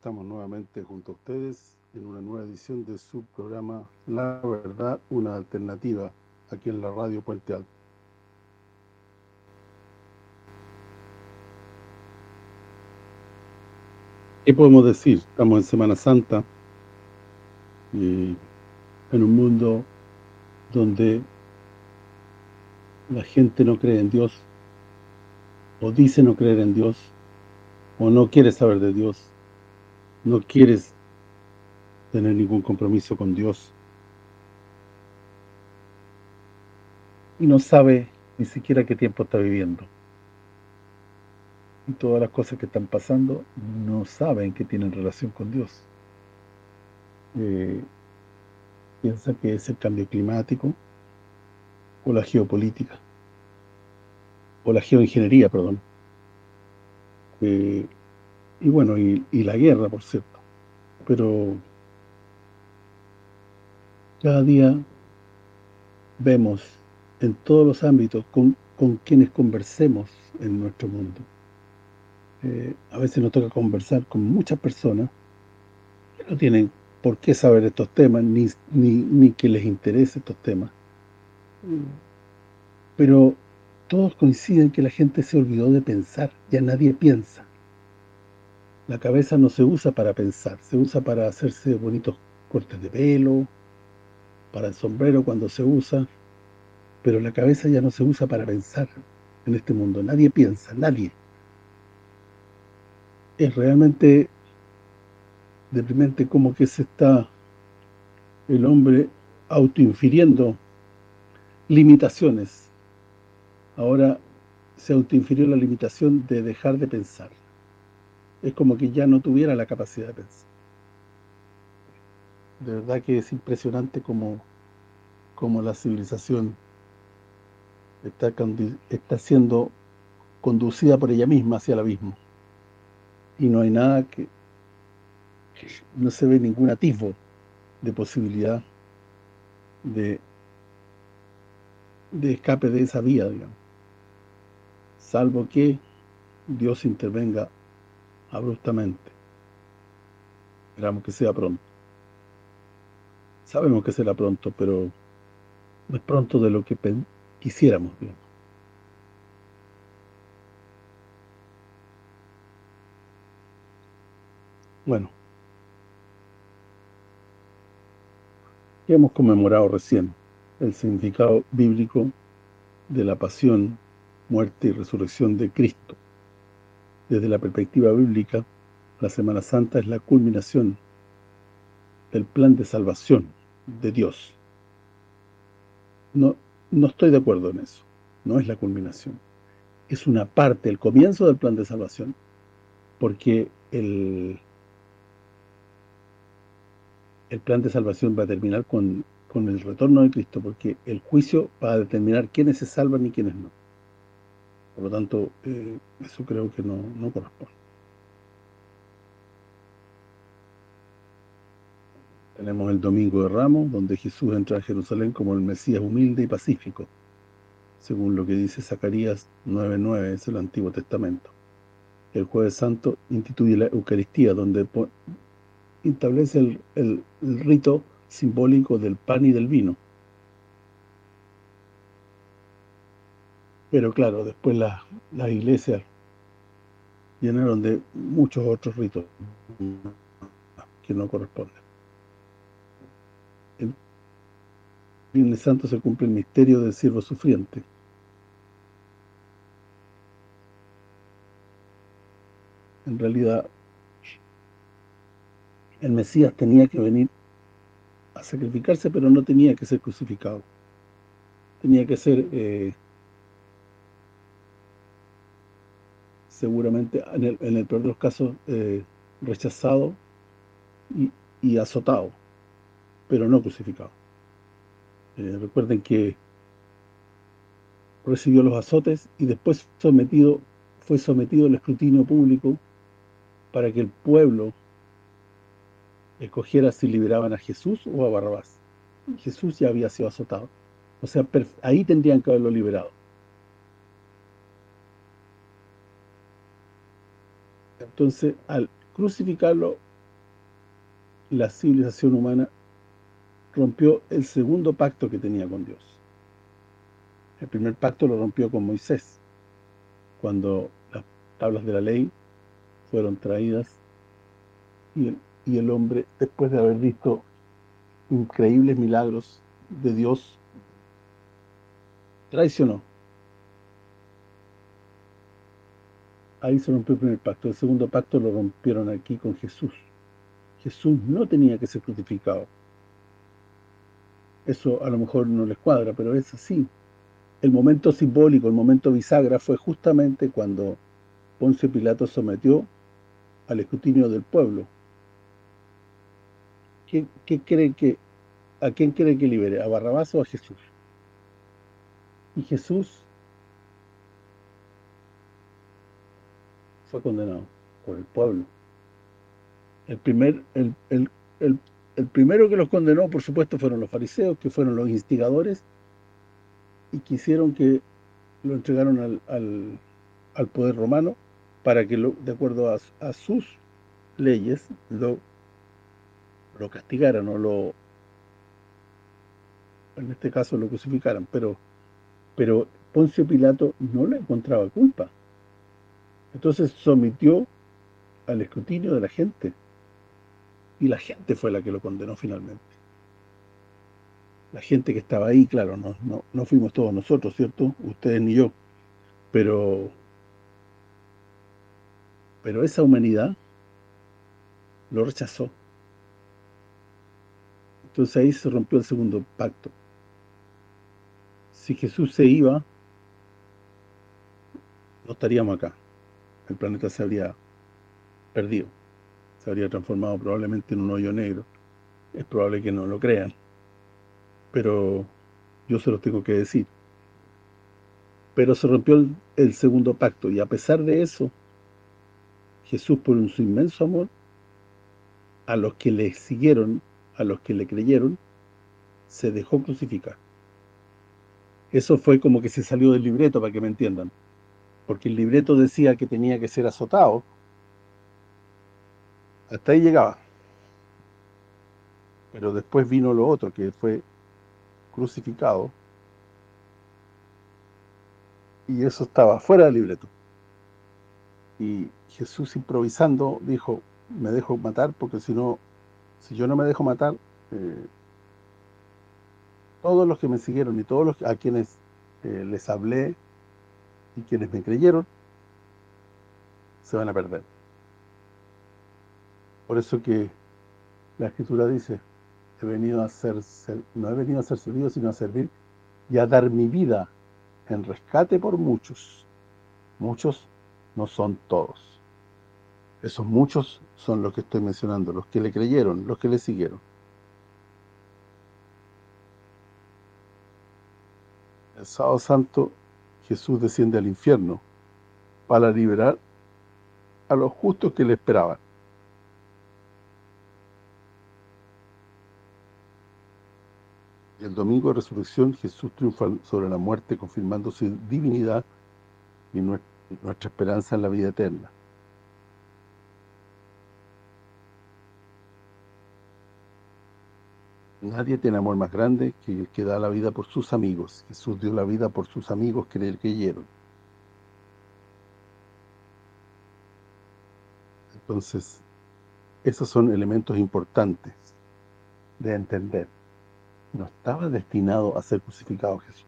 Estamos nuevamente junto a ustedes en una nueva edición de su programa La Verdad, una alternativa, aquí en la radio Puente Alto. ¿Qué podemos decir? Estamos en Semana Santa y en un mundo donde la gente no cree en Dios o dice no creer en Dios o no quiere saber de Dios no quieres tener ningún compromiso con Dios y no sabe ni siquiera qué tiempo está viviendo. Y todas las cosas que están pasando no saben que tienen relación con Dios. Eh, piensa que es el cambio climático o la geopolítica o la geoingeniería, perdón. Y bueno, y, la guerra, por cierto. Pero cada día vemos en todos los ámbitos con, quienes conversemos en nuestro mundo. Eh, a veces nos toca conversar con muchas personas que no tienen por qué saber estos temas, ni, ni, ni que les interese estos temas. Pero todos coinciden que la gente se olvidó de pensar, ya nadie piensa. La cabeza no se usa para pensar, se usa para hacerse bonitos cortes de pelo, para el sombrero cuando se usa, pero la cabeza ya no se usa para pensar en este mundo. Nadie piensa, nadie. Es realmente deprimente como que se está el hombre autoinfiriendo limitaciones. Ahora se autoinfirió la limitación de dejar de pensar es como que ya no tuviera la capacidad de pensar. De verdad que es impresionante como, como la civilización está, está siendo conducida por ella misma hacia el abismo. Y no hay nada que... No se ve ningún atisbo de posibilidad de, de escape de esa vía, digamos. Salvo que Dios intervenga abruptamente. Esperamos que sea pronto. Sabemos que será pronto, pero es pronto de lo que quisiéramos, Bueno. Ya hemos conmemorado recién el significado bíblico de la pasión, muerte y resurrección de Cristo. Desde la perspectiva bíblica, la Semana Santa es la culminación del plan de salvación de Dios. No, no estoy de acuerdo en eso. No es la culminación. Es una parte, el comienzo del plan de salvación. Porque el, el plan de salvación va a terminar con, con el retorno de Cristo, porque el juicio va a determinar quiénes se salvan y quiénes no. Por lo tanto, eh, eso creo que no, no corresponde. Tenemos el Domingo de Ramos, donde Jesús entra a Jerusalén como el Mesías humilde y pacífico, según lo que dice Zacarías 9.9, es el Antiguo Testamento. El Jueves Santo instituye la Eucaristía, donde establece el, el rito simbólico del pan y del vino. Pero claro, después las la iglesias llenaron de muchos otros ritos que no corresponden. El Viernes Santo se cumple el misterio del siervo sufriente. En realidad, el Mesías tenía que venir a sacrificarse, pero no tenía que ser crucificado. Tenía que ser eh, seguramente en el, peor de los casos eh, rechazado y, azotado, pero no crucificado. Eh, recuerden que recibió los azotes y después sometido fue sometido al escrutinio público para que el pueblo escogiera si liberaban a Jesús o a Barrabás. Jesús ya había sido azotado. O sea, ahí tendrían que haberlo liberado. Entonces, al crucificarlo, la civilización humana rompió el segundo pacto que tenía con Dios. El primer pacto lo rompió con Moisés, cuando las tablas de la ley fueron traídas y el, hombre, después de haber visto increíbles milagros de Dios, traicionó. Ahí se rompió el primer pacto. El segundo pacto lo rompieron aquí con Jesús. Jesús no tenía que ser crucificado. Eso a lo mejor no les cuadra, pero es así. El momento simbólico, el momento bisagra fue justamente cuando Poncio Pilato sometió al escrutinio del pueblo. ¿Qué, cree que, ¿A quién cree que libere? ¿A Barrabás o a Jesús? Y Jesús fue condenado por el pueblo. El primer el, el, el, primero que los condenó, por supuesto, fueron los fariseos, que fueron los instigadores, y quisieron que lo entregaron al, al, al poder romano para que, lo, de acuerdo a, a, sus leyes, lo, lo castigaran o lo en este caso lo crucificaran, pero pero Poncio Pilato no le encontraba culpa. Entonces sometió al escrutinio de la gente. Y la gente fue la que lo condenó finalmente. La gente que estaba ahí, claro, no, no, no fuimos todos nosotros, ¿cierto? Ustedes ni yo. Pero pero esa humanidad lo rechazó. Entonces ahí se rompió el segundo pacto. Si Jesús se iba, no estaríamos acá el planeta se habría perdido. Se habría transformado probablemente en un hoyo negro. Es probable que no lo crean. Pero yo se los tengo que decir. Pero se rompió el, segundo pacto. Y a pesar de eso, Jesús, por su inmenso amor, a los que le siguieron, a los que le creyeron, se dejó crucificar. Eso fue como que se salió del libreto, para que me entiendan porque el libreto decía que tenía que ser azotado, hasta ahí llegaba. Pero después vino lo otro, que fue crucificado, y eso estaba fuera del libreto. Y Jesús improvisando dijo, me dejo matar porque si no, si yo no me dejo matar, eh, todos los que me siguieron y todos los a quienes eh, les hablé y quienes me creyeron se van a perder. Por eso que la Escritura dice, he venido a ser, no he venido a ser servido, sino a servir y a dar mi vida en rescate por muchos. Muchos no son todos. Esos muchos son los que estoy mencionando, los que le creyeron, los que le siguieron. El sábado santo Jesús desciende al infierno para liberar a los justos que le esperaban. Y el domingo de resurrección Jesús triunfa sobre la muerte confirmando su divinidad y nuestra esperanza en la vida eterna. Nadie tiene amor más grande que el que da la vida por sus amigos. Jesús dio la vida por sus amigos que le creyeron. Entonces, esos son elementos importantes de entender. No estaba destinado a ser crucificado Jesús.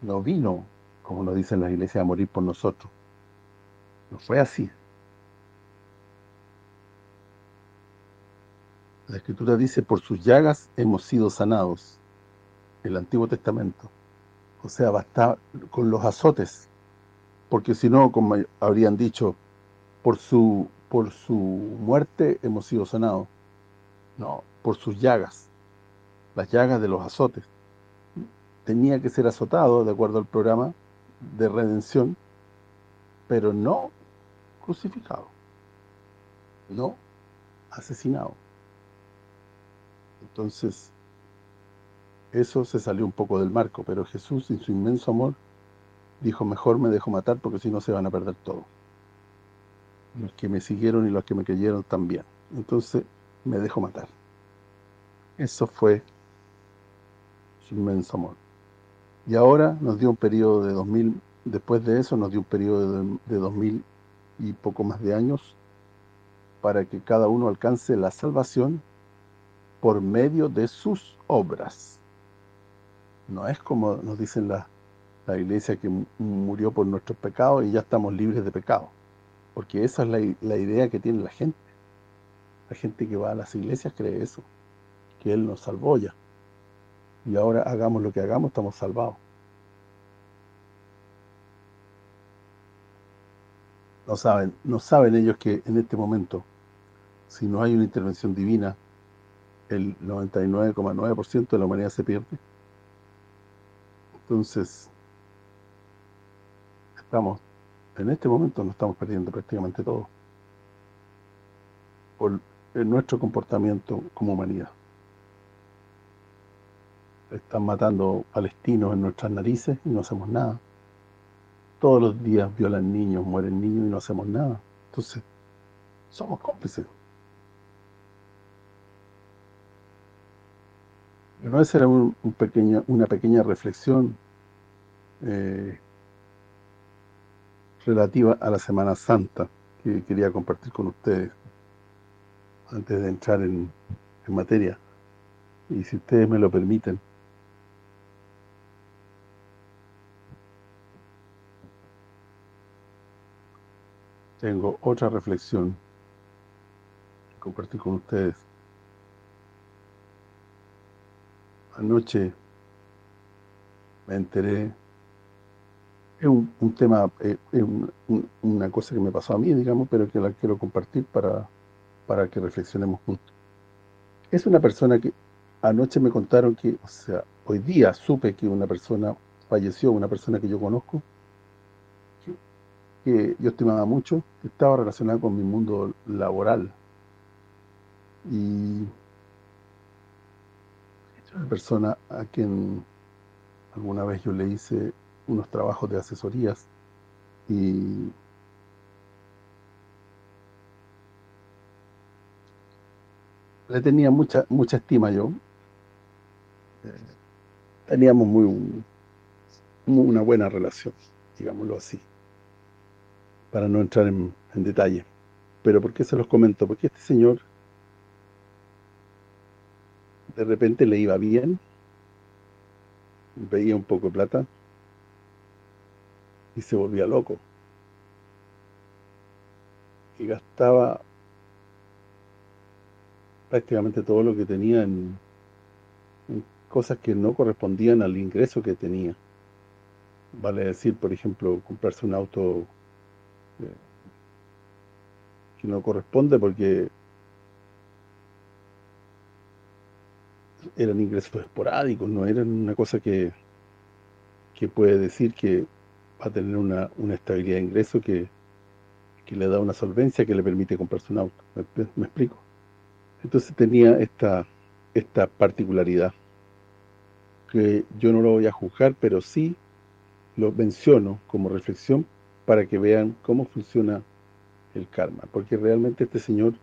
No vino, como nos dicen las iglesias, a morir por nosotros. No fue así. La Escritura dice, por sus llagas hemos sido sanados. El Antiguo Testamento. O sea, basta con los azotes. Porque si no, como habrían dicho, por su por su muerte hemos sido sanados. No, por sus llagas. Las llagas de los azotes. Tenía que ser azotado, de acuerdo al programa de redención, pero no crucificado. No asesinado. Entonces, eso se salió un poco del marco, pero Jesús, en su inmenso amor, dijo, mejor me dejo matar porque si no se van a perder todo. Los que me siguieron y los que me creyeron también. Entonces me dejó matar. Eso fue su inmenso amor. Y ahora nos dio un periodo de 2000, después de eso nos dio un periodo de, de 2000 y poco más de años para que cada uno alcance la salvación por medio de sus obras. No es como nos dicen la, la iglesia que murió por nuestros pecados y ya estamos libres de pecado. Porque esa es la, la idea que tiene la gente. La gente que va a las iglesias cree eso, que Él nos salvó ya. Y ahora hagamos lo que hagamos, estamos salvados. No saben, no saben ellos que en este momento, si no hay una intervención divina, el 99,9% de la humanidad se pierde. Entonces, estamos, en este momento nos estamos perdiendo prácticamente todo. Por nuestro comportamiento como humanidad. Están matando palestinos en nuestras narices y no hacemos nada. Todos los días violan niños, mueren niños y no hacemos nada. Entonces, somos cómplices. Pero esa era un, una pequeña reflexión eh, relativa a la Semana Santa que quería compartir con ustedes antes de entrar en, en materia. Y si ustedes me lo permiten, tengo otra reflexión que compartir con ustedes. Anoche me enteré, es un, tema, es una cosa que me pasó a mí, digamos, pero que la quiero compartir para, para que reflexionemos juntos. Es una persona que anoche me contaron que, o sea, hoy día supe que una persona falleció, una persona que yo conozco, que yo estimaba mucho, que estaba relacionada con mi mundo laboral. Y una persona a quien alguna vez yo le hice unos trabajos de asesorías y le tenía mucha mucha estima yo. Teníamos muy una buena relación, digámoslo así para no entrar en, detalle. Pero ¿por qué se los comento? Porque este señor de repente le iba bien, veía un poco de plata y se volvía loco. Y gastaba prácticamente todo lo que tenía en, cosas que no correspondían al ingreso que tenía. Vale decir, por ejemplo, comprarse un auto que no corresponde porque eran ingresos esporádicos, no eran una cosa que, que puede decir que va a tener una, estabilidad de ingreso que, le da una solvencia que le permite comprarse un auto. ¿Me, explico? Entonces tenía esta esta particularidad que yo no lo voy a juzgar, pero sí lo menciono como reflexión para que vean cómo funciona el karma. Porque realmente este señor,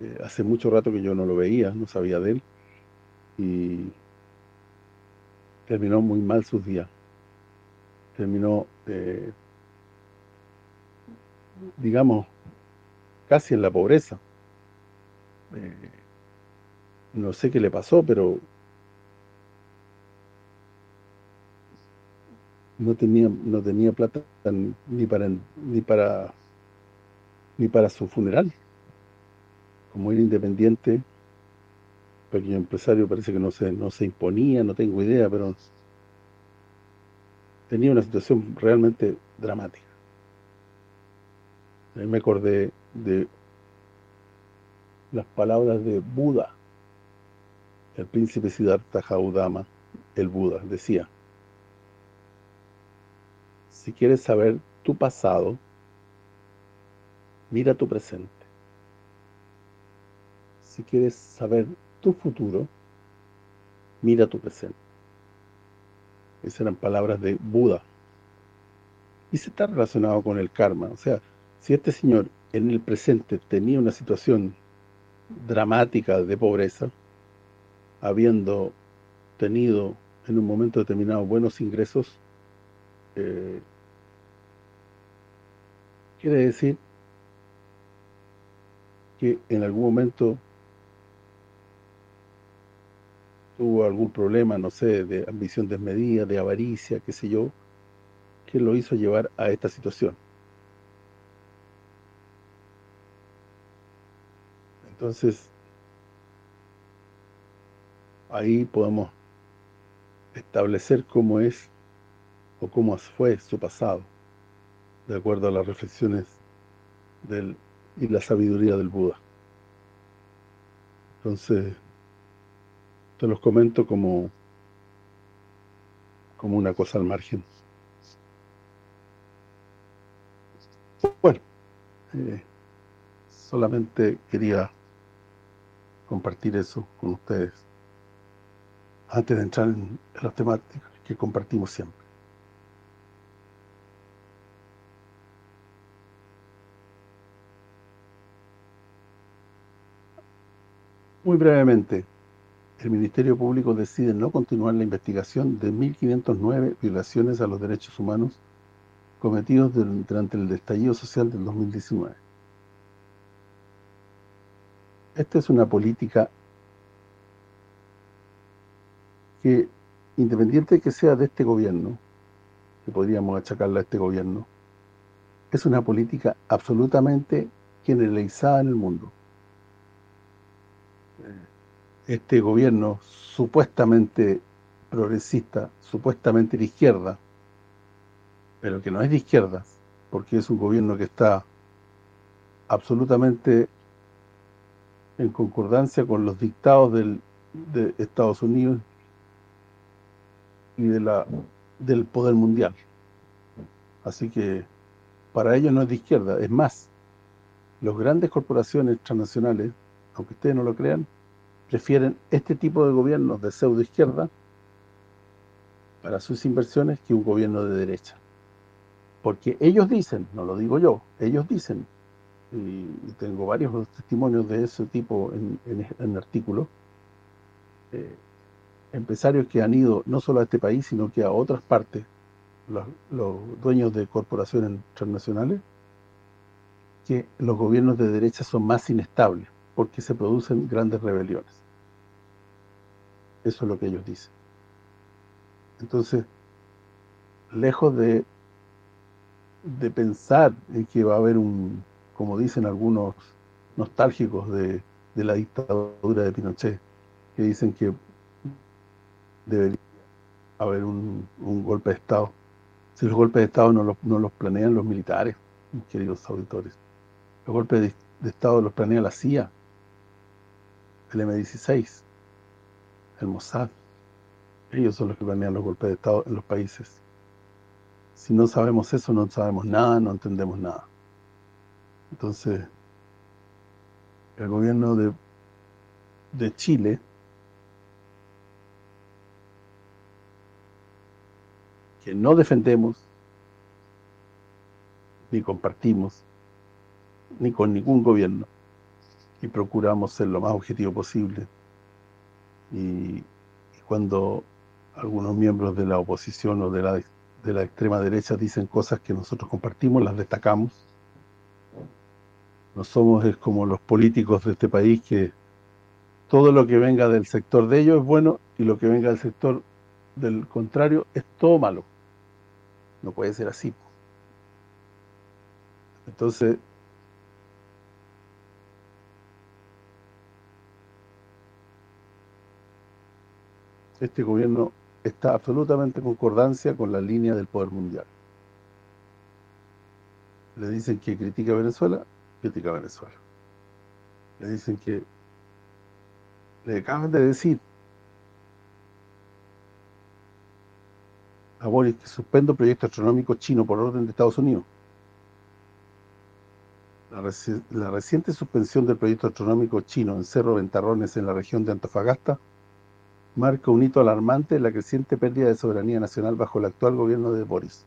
eh, hace mucho rato que yo no lo veía, no sabía de él, y terminó muy mal sus días. Terminó, eh, digamos, casi en la pobreza. Eh, no sé qué le pasó, pero no tenía no tenía plata ni para ni para ni para su funeral como era independiente pequeño empresario parece que no se no se imponía no tengo idea pero tenía una situación realmente dramática Ahí me acordé de las palabras de Buda el príncipe Siddhartha Gautama el Buda decía si quieres saber tu pasado, mira tu presente. Si quieres saber tu futuro, mira tu presente. Esas eran palabras de Buda. Y se está relacionado con el karma. O sea, si este señor en el presente tenía una situación dramática de pobreza, habiendo tenido en un momento determinado buenos ingresos, eh, quiere decir que en algún momento tuvo algún problema, no sé, de ambición desmedida, de avaricia, qué sé yo, que lo hizo llevar a esta situación. Entonces, ahí podemos establecer cómo es o cómo fue su pasado, de acuerdo a las reflexiones del, y la sabiduría del Buda. Entonces, te los comento como, como una cosa al margen. Bueno, eh, solamente quería compartir eso con ustedes antes de entrar en las temáticas que compartimos siempre. Muy brevemente, el Ministerio Público decide no continuar la investigación de 1.509 violaciones a los derechos humanos cometidos durante el estallido social del 2019. Esta es una política que, independiente de que sea de este gobierno, que podríamos achacarla a este gobierno, es una política absolutamente generalizada en el mundo. Este gobierno supuestamente progresista, supuestamente de izquierda, pero que no es de izquierda, porque es un gobierno que está absolutamente en concordancia con los dictados del, de Estados Unidos y de la del poder mundial. Así que para ellos no es de izquierda, es más, los grandes corporaciones transnacionales, aunque ustedes no lo crean, prefieren este tipo de gobiernos de pseudo izquierda para sus inversiones que un gobierno de derecha. Porque ellos dicen, no lo digo yo, ellos dicen, y, tengo varios testimonios de ese tipo en, en, artículos, eh, empresarios que han ido no solo a este país, sino que a otras partes, los, dueños de corporaciones transnacionales, que los gobiernos de derecha son más inestables, porque se producen grandes rebeliones. Eso es lo que ellos dicen. Entonces, lejos de, de pensar en que va a haber un, como dicen algunos nostálgicos de, de la dictadura de Pinochet, que dicen que debería haber un, golpe de Estado. Si los golpes de Estado no los, no los planean los militares, queridos auditores. Los golpes de, de Estado los planea la CIA, el M16, el Mossad. Ellos son los que planean los golpes de Estado en los países. Si no sabemos eso, no sabemos nada, no entendemos nada. Entonces, el gobierno de, de Chile que no defendemos ni compartimos ni con ningún gobierno y procuramos ser lo más objetivo posible y, cuando algunos miembros de la oposición o de la de la extrema derecha dicen cosas que nosotros compartimos, las destacamos no somos es como los políticos de este país que todo lo que venga del sector de ellos es bueno y lo que venga del sector del contrario es todo malo. No puede ser así. Entonces, este gobierno está absolutamente en concordancia con la línea del poder mundial. Le dicen que critica a Venezuela, critica a Venezuela. Le dicen que le acaban de decir a Boris que suspendo proyecto astronómico chino por orden de Estados Unidos. La, reciente suspensión del proyecto astronómico chino en Cerro Ventarrones en la región de Antofagasta marca un hito alarmante en la creciente pérdida de soberanía nacional bajo el actual gobierno de Boris.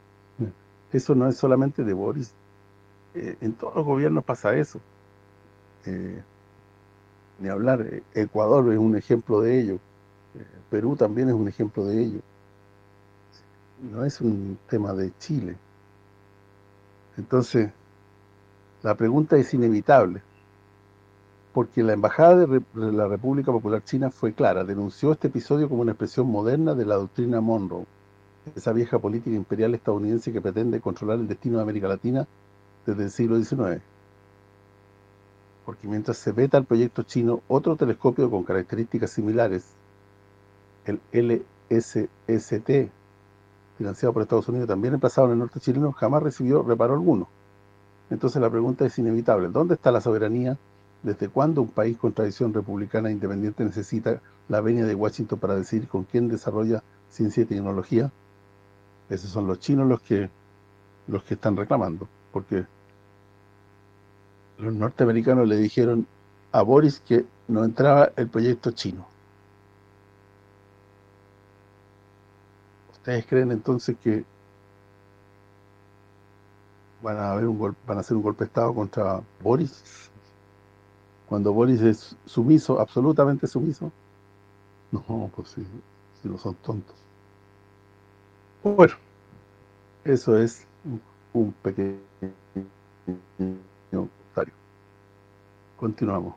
Eso no es solamente de Boris, eh, en todos los gobiernos pasa eso. Eh, ni hablar, eh, Ecuador es un ejemplo de ello, eh, Perú también es un ejemplo de ello. No es un tema de Chile. Entonces, la pregunta es inevitable, porque la Embajada de la República Popular China fue clara, denunció este episodio como una expresión moderna de la doctrina Monroe, esa vieja política imperial estadounidense que pretende controlar el destino de América Latina desde el siglo XIX porque mientras se veta el proyecto chino, otro telescopio con características similares, el LSST, financiado por Estados Unidos, también emplazado en el norte chileno, jamás recibió reparo alguno. Entonces la pregunta es inevitable, ¿dónde está la soberanía? ¿Desde cuándo un país con tradición republicana independiente necesita la venia de Washington para decidir con quién desarrolla ciencia y tecnología? Esos son los chinos los que los que están reclamando, porque los norteamericanos le dijeron a Boris que no entraba el proyecto chino. ¿Ustedes creen entonces que van a haber un van a hacer un golpe de estado contra Boris? Cuando Boris es sumiso, absolutamente sumiso. No, pues sí, si no son tontos. Bueno, eso es un pequeño Continuamos.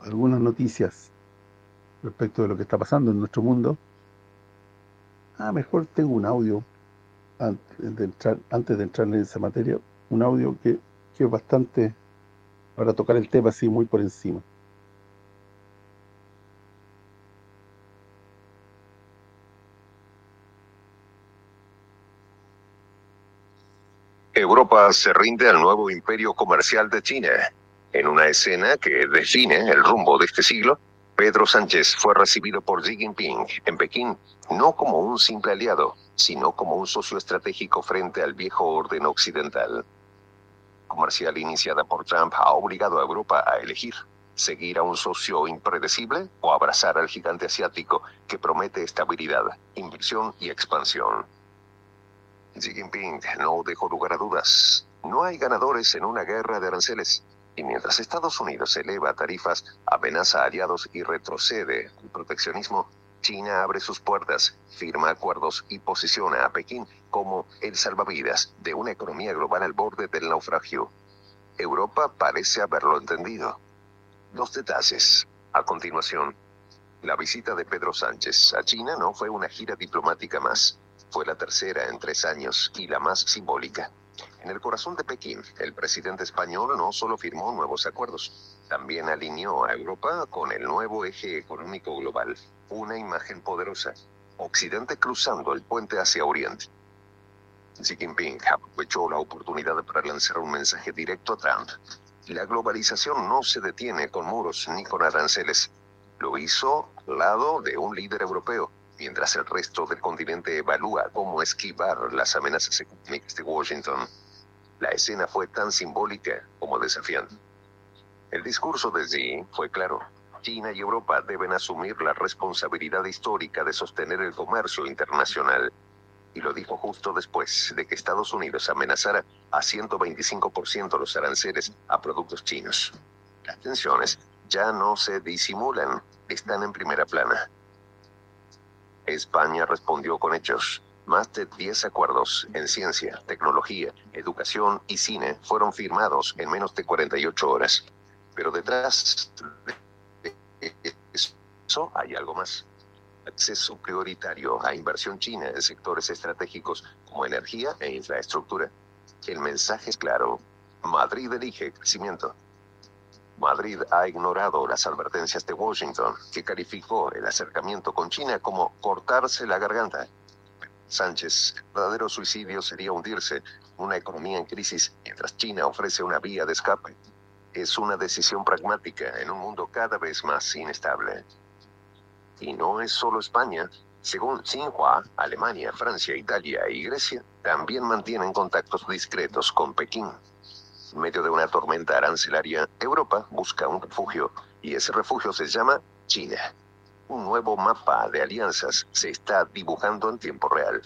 Algunas noticias respecto de lo que está pasando en nuestro mundo. Ah, mejor tengo un audio antes de entrar, antes de entrar en esa materia, un audio que, que es bastante para tocar el tema así muy por encima. Europa se rinde al nuevo imperio comercial de China. En una escena que define el rumbo de este siglo, Pedro Sánchez fue recibido por Xi Jinping en Pekín no como un simple aliado, sino como un socio estratégico frente al viejo orden occidental. Comercial iniciada por Trump ha obligado a Europa a elegir seguir a un socio impredecible o abrazar al gigante asiático que promete estabilidad, inversión y expansión. Xi Jinping no dejó lugar a dudas. No hay ganadores en una guerra de aranceles. Y mientras Estados Unidos eleva tarifas, amenaza a aliados y retrocede el proteccionismo, China abre sus puertas, firma acuerdos y posiciona a Pekín como el salvavidas de una economía global al borde del naufragio. Europa parece haberlo entendido. Los detalles. A continuación, la visita de Pedro Sánchez a China no fue una gira diplomática más. Fue la tercera en tres años y la más simbólica. En el corazón de Pekín, el presidente español no solo firmó nuevos acuerdos, también alineó a Europa con el nuevo eje económico global, una imagen poderosa, Occidente cruzando el puente hacia Oriente. Xi Jinping aprovechó la oportunidad para lanzar un mensaje directo a Trump. La globalización no se detiene con muros ni con aranceles. Lo hizo al lado de un líder europeo mientras el resto del continente evalúa cómo esquivar las amenazas económicas de Washington. La escena fue tan simbólica como desafiante. El discurso de Xi fue claro. China y Europa deben asumir la responsabilidad histórica de sostener el comercio internacional. Y lo dijo justo después de que Estados Unidos amenazara a 125% los aranceles a productos chinos. Las tensiones ya no se disimulan, están en primera plana. España respondió con hechos. Más de 10 acuerdos en ciencia, tecnología, educación y cine fueron firmados en menos de 48 horas. Pero detrás de eso hay algo más. Acceso prioritario a inversión china en sectores estratégicos como energía e infraestructura. El mensaje es claro. Madrid elige crecimiento. Madrid ha ignorado las advertencias de Washington, que calificó el acercamiento con China como cortarse la garganta. Sánchez, verdadero suicidio sería hundirse una economía en crisis mientras China ofrece una vía de escape. Es una decisión pragmática en un mundo cada vez más inestable. Y no es solo España. Según Xinhua, Alemania, Francia, Italia y Grecia también mantienen contactos discretos con Pekín. En medio de una tormenta arancelaria, Europa busca un refugio y ese refugio se llama China. Un nuevo mapa de alianzas se está dibujando en tiempo real.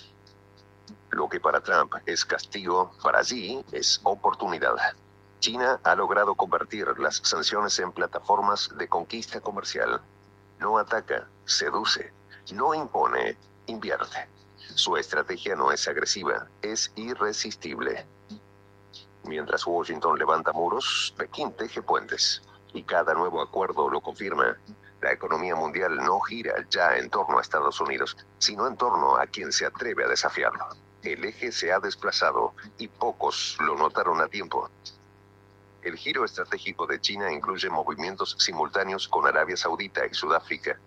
Lo que para Trump es castigo, para allí es oportunidad. China ha logrado convertir las sanciones en plataformas de conquista comercial. No ataca, seduce, no impone, invierte. Su estrategia no es agresiva, es irresistible. Mientras Washington levanta muros, Pekín teje puentes. Y cada nuevo acuerdo lo confirma. La economía mundial no gira ya en torno a Estados Unidos, sino en torno a quien se atreve a desafiarlo. El eje se ha desplazado y pocos lo notaron a tiempo. El giro estratégico de China incluye movimientos simultáneos con Arabia Saudita y Sudáfrica,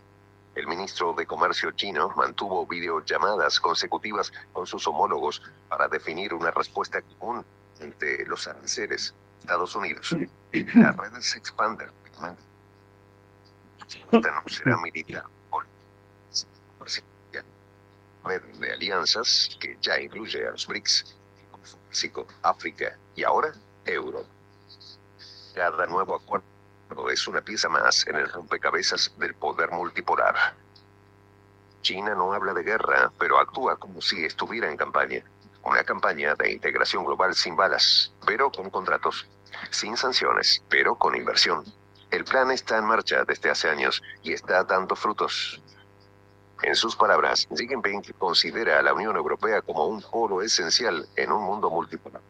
el ministro de Comercio chino mantuvo videollamadas consecutivas con sus homólogos para definir una respuesta común entre los aranceles Estados Unidos. La red se expande. No será militar. Red de alianzas que ya incluye a los BRICS, África y ahora Europa. Cada nuevo acuerdo es una pieza más en el rompecabezas del poder multipolar. China no habla de guerra, pero actúa como si estuviera en campaña. Una campaña de integración global sin balas, pero con contratos. Sin sanciones, pero con inversión. El plan está en marcha desde hace años y está dando frutos. En sus palabras, Jinping considera a la Unión Europea como un polo esencial en un mundo multipolar.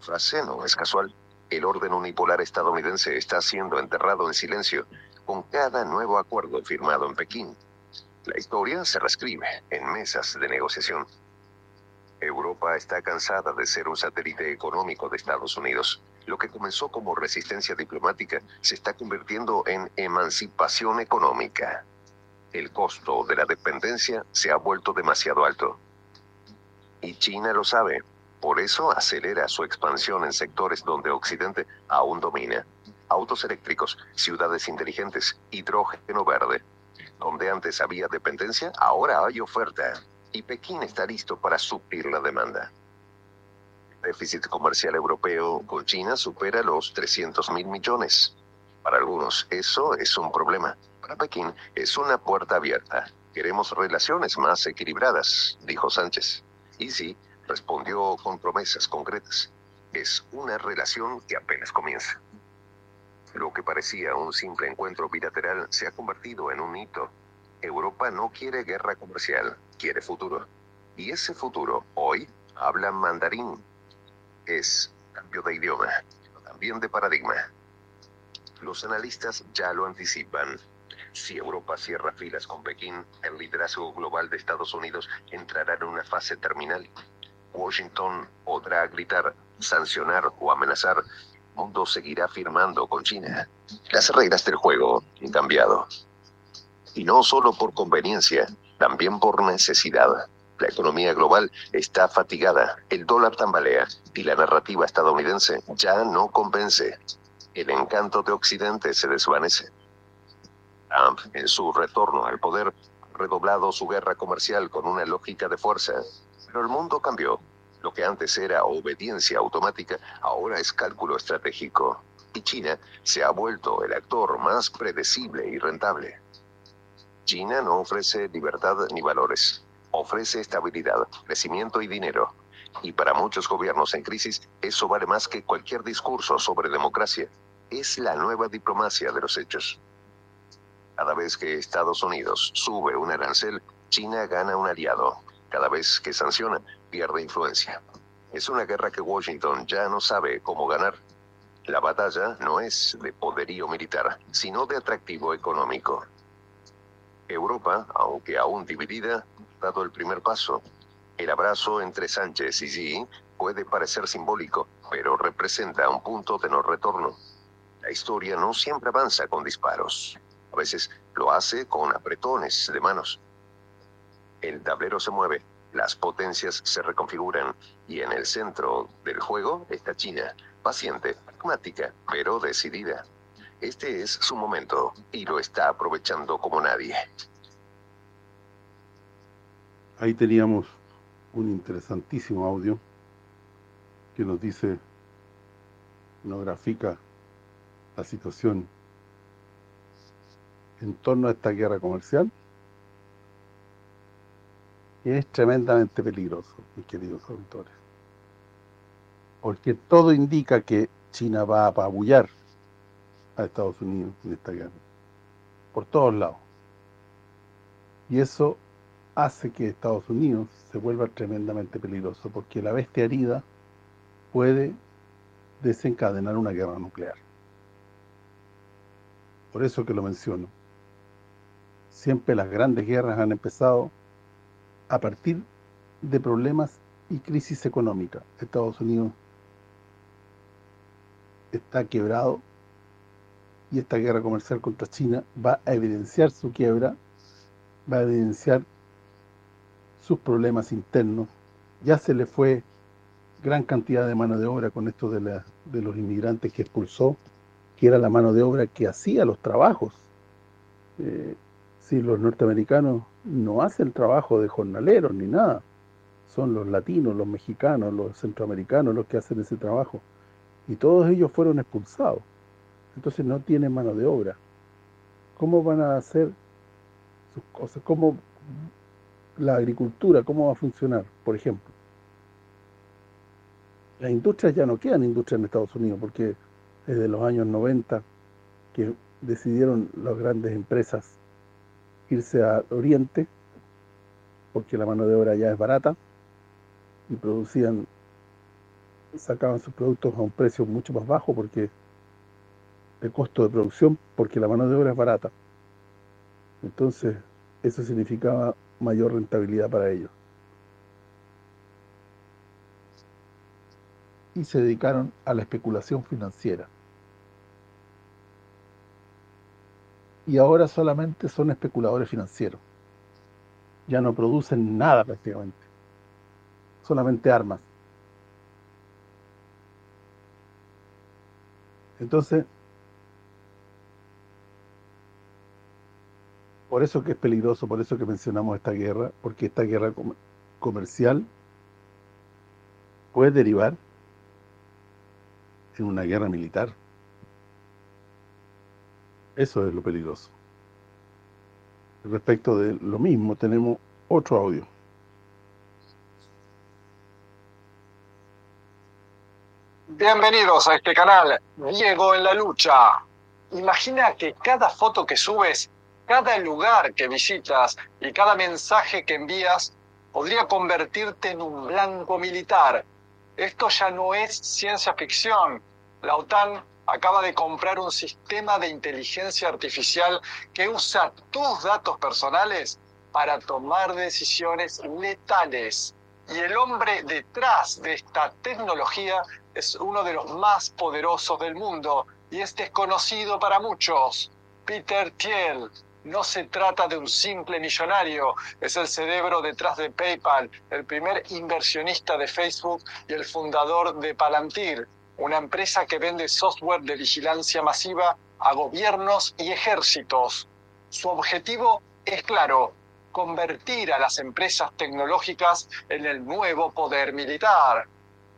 Frase no es casual. El orden unipolar estadounidense está siendo enterrado en silencio con cada nuevo acuerdo firmado en Pekín. La historia se reescribe en mesas de negociación. Europa está cansada de ser un satélite económico de Estados Unidos. Lo que comenzó como resistencia diplomática se está convirtiendo en emancipación económica. El costo de la dependencia se ha vuelto demasiado alto. Y China lo sabe. Por eso acelera su expansión en sectores donde Occidente aún domina. Autos eléctricos, ciudades inteligentes, hidrógeno verde. Donde antes había dependencia, ahora hay oferta. Y Pekín está listo para suplir la demanda. Déficit comercial europeo con China supera los 300 mil millones. Para algunos, eso es un problema. Para Pekín, es una puerta abierta. Queremos relaciones más equilibradas, dijo Sánchez. Y sí, respondió con promesas concretas. Es una relación que apenas comienza. Lo que parecía un simple encuentro bilateral se ha convertido en un hito. Europa no quiere guerra comercial, quiere futuro. Y ese futuro, hoy, habla mandarín. Es cambio de idioma, también de paradigma. Los analistas ya lo anticipan. Si Europa cierra filas con Pekín, el liderazgo global de Estados Unidos entrará en una fase terminal Washington podrá gritar, sancionar o amenazar, el mundo seguirá firmando con China. Las reglas del juego han cambiado. Y no solo por conveniencia, también por necesidad. La economía global está fatigada, el dólar tambalea y la narrativa estadounidense ya no convence. El encanto de Occidente se desvanece. Trump, en su retorno al poder, ha redoblado su guerra comercial con una lógica de fuerza pero el mundo cambió. Lo que antes era obediencia automática, ahora es cálculo estratégico. Y China se ha vuelto el actor más predecible y rentable. China no ofrece libertad ni valores. Ofrece estabilidad, crecimiento y dinero. Y para muchos gobiernos en crisis, eso vale más que cualquier discurso sobre democracia. Es la nueva diplomacia de los hechos. Cada vez que Estados Unidos sube un arancel, China gana un aliado. Cada vez que sanciona, pierde influencia. Es una guerra que Washington ya no sabe cómo ganar. La batalla no es de poderío militar, sino de atractivo económico. Europa, aunque aún dividida, dado el primer paso. El abrazo entre Sánchez y Xi puede parecer simbólico, pero representa un punto de no retorno. La historia no siempre avanza con disparos. A veces lo hace con apretones de manos. El tablero se mueve, las potencias se reconfiguran y en el centro del juego está China, paciente, pragmática, pero decidida. Este es su momento y lo está aprovechando como nadie. Ahí teníamos un interesantísimo audio que nos dice, nos grafica la situación en torno a esta guerra comercial que es tremendamente peligroso, mis queridos auditores. Porque todo indica que China va a apabullar a Estados Unidos en esta guerra. Por todos lados. Y eso hace que Estados Unidos se vuelva tremendamente peligroso, porque la bestia herida puede desencadenar una guerra nuclear. Por eso que lo menciono. Siempre las grandes guerras han empezado a partir de problemas y crisis económica. Estados Unidos está quebrado y esta guerra comercial contra China va a evidenciar su quiebra, va a evidenciar sus problemas internos. Ya se le fue gran cantidad de mano de obra con esto de, de los inmigrantes que expulsó, que era la mano de obra que hacía los trabajos. Eh, si los norteamericanos no hacen trabajo de jornaleros ni nada, son los latinos, los mexicanos, los centroamericanos los que hacen ese trabajo. Y todos ellos fueron expulsados. Entonces no tienen mano de obra. ¿Cómo van a hacer sus cosas? ¿Cómo la agricultura, cómo va a funcionar, por ejemplo? Las industrias ya no quedan industrias en Estados Unidos, porque desde los años 90 que decidieron las grandes empresas irse al oriente, porque la mano de obra ya es barata, y producían, sacaban sus productos a un precio mucho más bajo, porque el costo de producción, porque la mano de obra es barata. Entonces, eso significaba mayor rentabilidad para ellos. Y se dedicaron a la especulación financiera. y ahora solamente son especuladores financieros. Ya no producen nada prácticamente. Solamente armas. Entonces, por eso que es peligroso, por eso que mencionamos esta guerra, porque esta guerra comercial puede derivar en una guerra militar. Eso es lo peligroso. Respecto de lo mismo, tenemos otro audio. Bienvenidos a este canal, Diego en la lucha. Imagina que cada foto que subes, cada lugar que visitas y cada mensaje que envías podría convertirte en un blanco militar. Esto ya no es ciencia ficción. La OTAN acaba de comprar un sistema de inteligencia artificial que usa tus datos personales para tomar decisiones letales. Y el hombre detrás de esta tecnología es uno de los más poderosos del mundo y es desconocido para muchos. Peter Thiel. No se trata de un simple millonario, es el cerebro detrás de PayPal, el primer inversionista de Facebook y el fundador de Palantir, una empresa que vende software de vigilancia masiva a gobiernos y ejércitos. Su objetivo es claro, convertir a las empresas tecnológicas en el nuevo poder militar.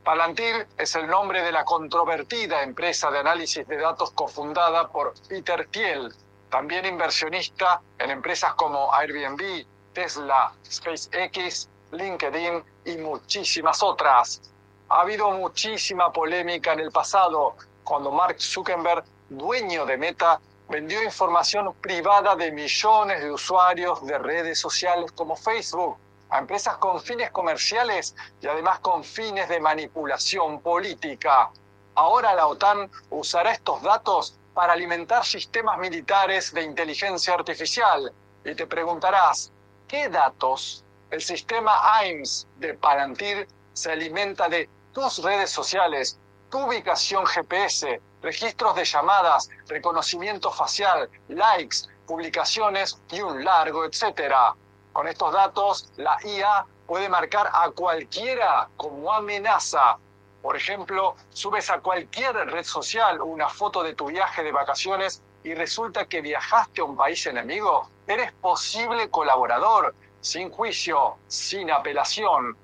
Palantir es el nombre de la controvertida empresa de análisis de datos cofundada por Peter Thiel, también inversionista en empresas como Airbnb, Tesla, SpaceX, LinkedIn y muchísimas otras. Ha habido muchísima polémica en el pasado cuando Mark Zuckerberg, dueño de Meta, vendió información privada de millones de usuarios de redes sociales como Facebook a empresas con fines comerciales y además con fines de manipulación política. Ahora la OTAN usará estos datos para alimentar sistemas militares de inteligencia artificial. Y te preguntarás, ¿qué datos? El sistema AIMS de Palantir se alimenta de tus redes sociales, tu ubicación GPS, registros de llamadas, reconocimiento facial, likes, publicaciones y un largo etcétera. Con estos datos, la IA puede marcar a cualquiera como amenaza. Por ejemplo, subes a cualquier red social una foto de tu viaje de vacaciones y resulta que viajaste a un país enemigo. Eres posible colaborador, sin juicio, sin apelación.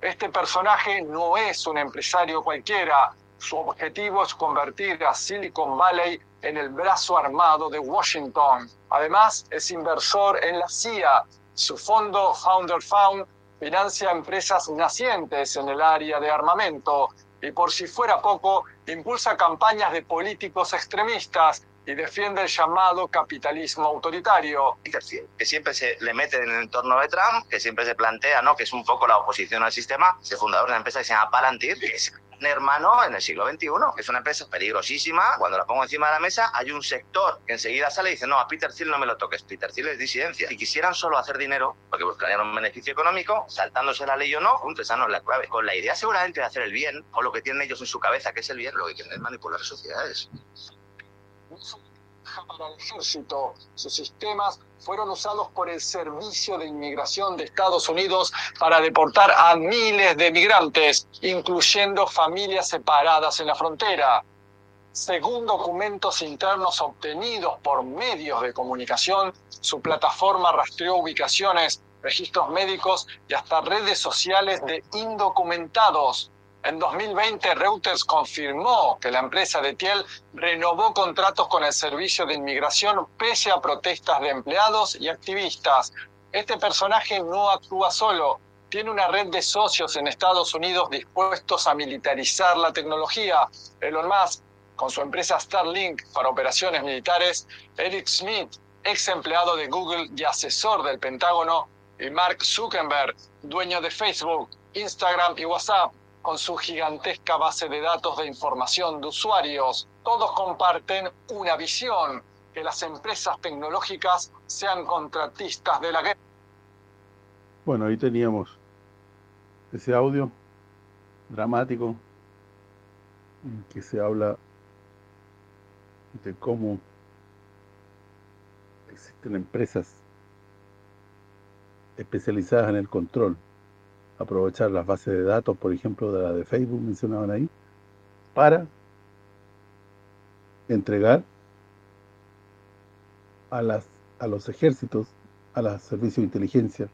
Este personaje no es un empresario cualquiera. Su objetivo es convertir a Silicon Valley en el brazo armado de Washington. Además, es inversor en la CIA. Su fondo Founder Fund financia empresas nacientes en el área de armamento y por si fuera poco, impulsa campañas de políticos extremistas y defiende el llamado capitalismo autoritario. Que siempre se le mete en el entorno de Trump, que siempre se plantea, ¿no? que es un poco la oposición al sistema, es el fundador de una empresa que se llama Palantir, hermano en el siglo XXI, es una empresa peligrosísima. Cuando la pongo encima de la mesa, hay un sector que enseguida sale y dice, no, a Peter Thiel no me lo toques, Peter Thiel es disidencia. Si quisieran solo hacer dinero, porque buscarían un beneficio económico, saltándose la ley o no, punto, esa no es la clave. Con la idea seguramente de hacer el bien, o lo que tienen ellos en su cabeza, que es el bien, lo que quieren es manipular sociedades para el ejército. Sus sistemas fueron usados por el Servicio de Inmigración de Estados Unidos para deportar a miles de migrantes, incluyendo familias separadas en la frontera. Según documentos internos obtenidos por medios de comunicación, su plataforma rastreó ubicaciones, registros médicos y hasta redes sociales de indocumentados en 2020, Reuters confirmó que la empresa de Tiel renovó contratos con el Servicio de Inmigración pese a protestas de empleados y activistas. Este personaje no actúa solo, tiene una red de socios en Estados Unidos dispuestos a militarizar la tecnología. Elon Musk, con su empresa Starlink para operaciones militares, Eric Smith, ex empleado de Google y asesor del Pentágono, y Mark Zuckerberg, dueño de Facebook, Instagram y WhatsApp, con su gigantesca base de datos de información de usuarios. Todos comparten una visión, que las empresas tecnológicas sean contratistas de la guerra. Bueno, ahí teníamos ese audio dramático en que se habla de cómo existen empresas especializadas en el control aprovechar las bases de datos, por ejemplo, de la de Facebook mencionaban ahí, para entregar a las a los ejércitos, a los servicios de inteligencia,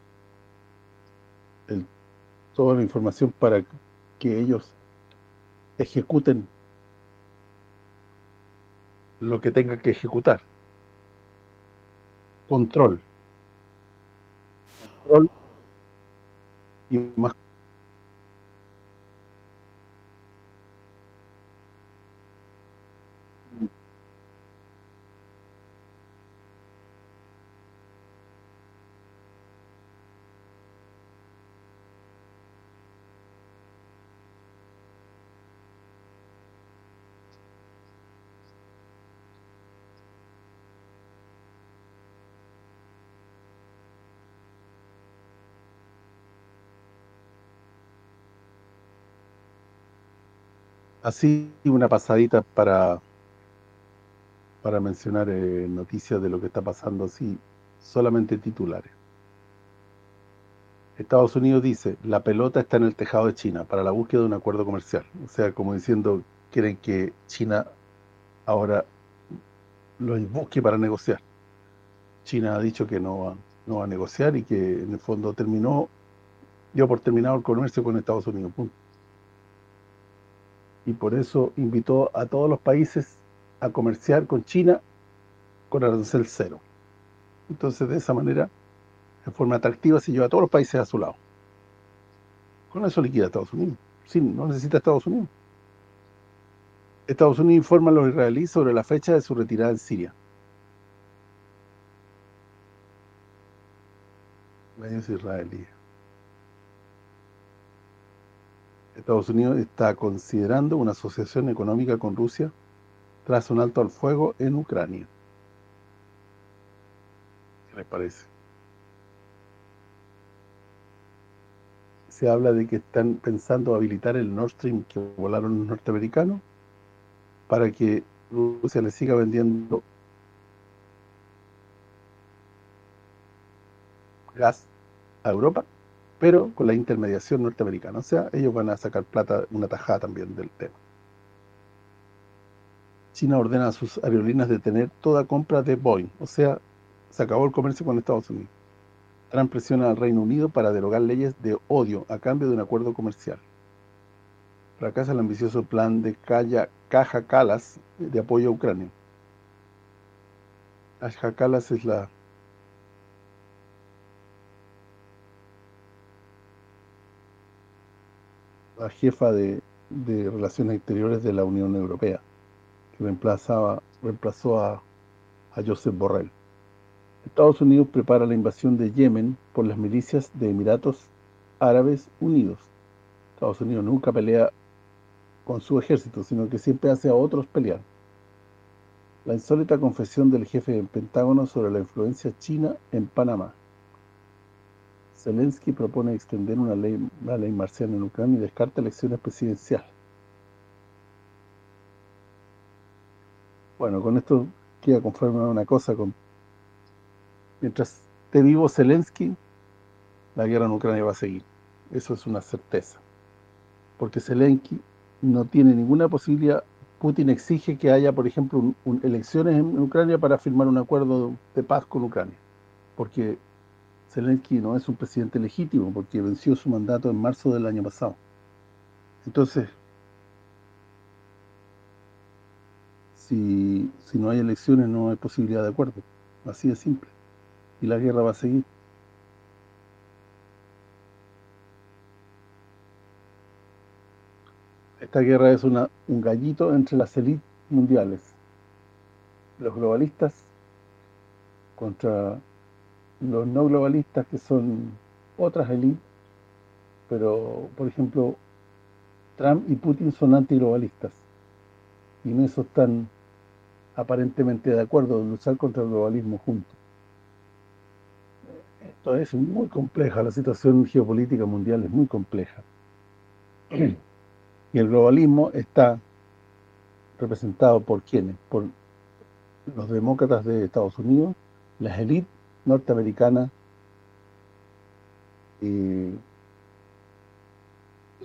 toda la información para que ellos ejecuten lo que tenga que ejecutar. Control. Control y más Así una pasadita para para mencionar eh, noticias de lo que está pasando así, solamente titulares. Estados Unidos dice, la pelota está en el tejado de China para la búsqueda de un acuerdo comercial. O sea, como diciendo, quieren que China ahora lo busque para negociar. China ha dicho que no va, no va a negociar y que en el fondo terminó, dio por terminado el comercio con Estados Unidos, punto y por eso invitó a todos los países a comerciar con China con arancel cero. Entonces, de esa manera, de forma atractiva, se lleva a todos los países a su lado. Con eso liquida a Estados Unidos. Sí, no necesita Estados Unidos. Estados Unidos informa a los israelíes sobre la fecha de su retirada en Siria. Medios israelíes. Estados Unidos está considerando una asociación económica con Rusia tras un alto al fuego en Ucrania. ¿Qué les parece? Se habla de que están pensando habilitar el Nord Stream que volaron los norteamericanos para que Rusia le siga vendiendo gas a Europa pero con la intermediación norteamericana. O sea, ellos van a sacar plata, una tajada también del tema. China ordena a sus aerolíneas detener toda compra de Boeing, o sea, se acabó el comercio con Estados Unidos. Trump presiona al Reino Unido para derogar leyes de odio a cambio de un acuerdo comercial. Fracasa el ambicioso plan de Caja Calas de apoyo a Ucrania. Caja Calas es la la jefa de, Relaciones Exteriores de la Unión Europea, que reemplazaba reemplazó a, a Joseph Borrell. Estados Unidos prepara la invasión de Yemen por las milicias de Emiratos Árabes Unidos. Estados Unidos nunca pelea con su ejército, sino que siempre hace a otros pelear. La insólita confesión del jefe del Pentágono sobre la influencia china en Panamá. Zelensky propone extender una ley, una ley marcial en Ucrania y descarta elecciones presidenciales. Bueno, con esto queda conforme una cosa. con Mientras esté vivo Zelensky, la guerra en Ucrania va a seguir. Eso es una certeza. Porque Zelensky no tiene ninguna posibilidad. Putin exige que haya, por ejemplo, elecciones en Ucrania para firmar un acuerdo de paz con Ucrania. Porque Zelensky no es un presidente legítimo porque venció su mandato en marzo del año pasado. Entonces, si, si no hay elecciones no hay posibilidad de acuerdo. Así de simple. Y la guerra va a seguir. Esta guerra es un gallito entre las élites mundiales. Los globalistas contra los no globalistas que son otras élites, pero por ejemplo Trump y Putin son antiglobalistas y en eso están aparentemente de acuerdo en luchar contra el globalismo juntos. Esto es muy compleja, la situación geopolítica mundial es muy compleja. Y el globalismo está representado por quiénes? Por los demócratas de Estados Unidos, las élites norteamericana y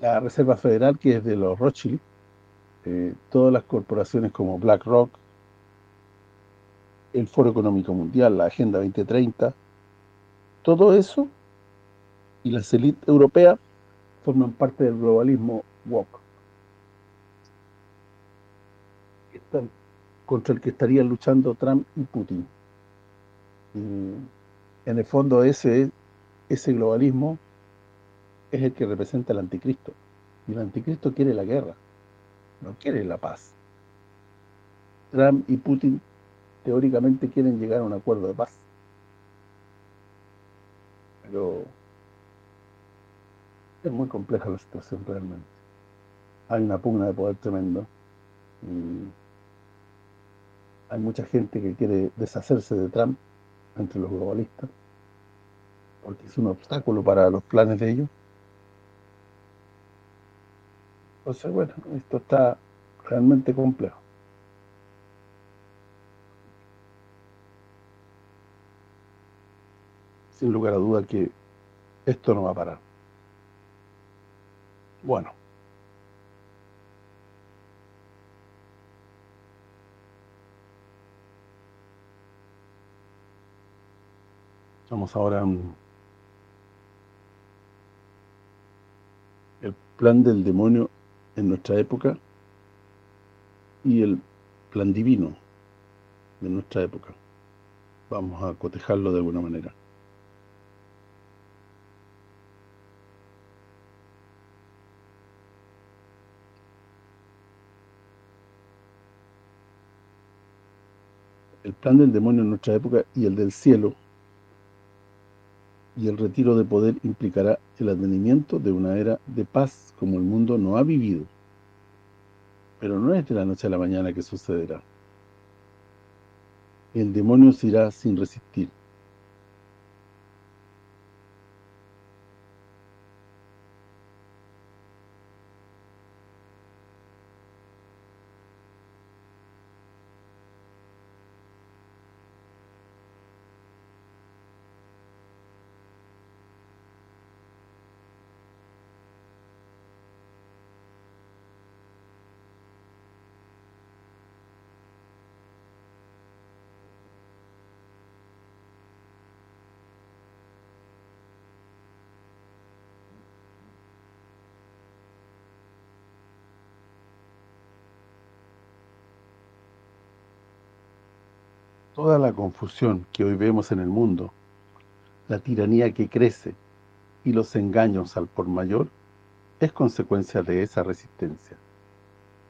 la Reserva Federal, que es de los Rothschild, eh, todas las corporaciones como BlackRock, el Foro Económico Mundial, la Agenda 2030, todo eso y las élites europeas forman parte del globalismo woke. contra el que estarían luchando Trump y Putin. Y en el fondo ese ese globalismo es el que representa el anticristo. Y el anticristo quiere la guerra, no quiere la paz. Trump y Putin teóricamente quieren llegar a un acuerdo de paz. Pero es muy compleja la situación realmente. Hay una pugna de poder tremendo. Y hay mucha gente que quiere deshacerse de Trump entre los globalistas, porque es un obstáculo para los planes de ellos. Entonces, bueno, esto está realmente complejo. Sin lugar a duda que esto no va a parar. Bueno. Vamos ahora el plan del demonio en nuestra época y el plan divino de nuestra época. Vamos a cotejarlo de alguna manera. El plan del demonio en nuestra época y el del cielo y el retiro de poder implicará el advenimiento de una era de paz como el mundo no ha vivido. Pero no es de la noche a la mañana que sucederá. El demonio se irá sin resistir. Toda la confusión que hoy vemos en el mundo, la tiranía que crece y los engaños al por mayor, es consecuencia de esa resistencia.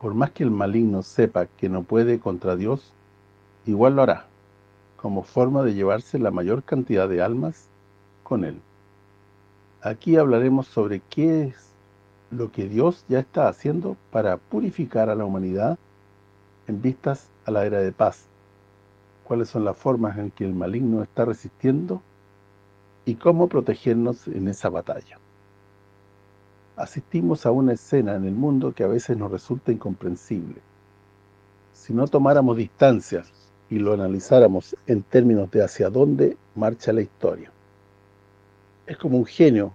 Por más que el maligno sepa que no puede contra Dios, igual lo hará, como forma de llevarse la mayor cantidad de almas con él. Aquí hablaremos sobre qué es lo que Dios ya está haciendo para purificar a la humanidad en vistas a la era de paz. Cuáles son las formas en que el maligno está resistiendo y cómo protegernos en esa batalla. Asistimos a una escena en el mundo que a veces nos resulta incomprensible. Si no tomáramos distancia y lo analizáramos en términos de hacia dónde marcha la historia. Es como un genio,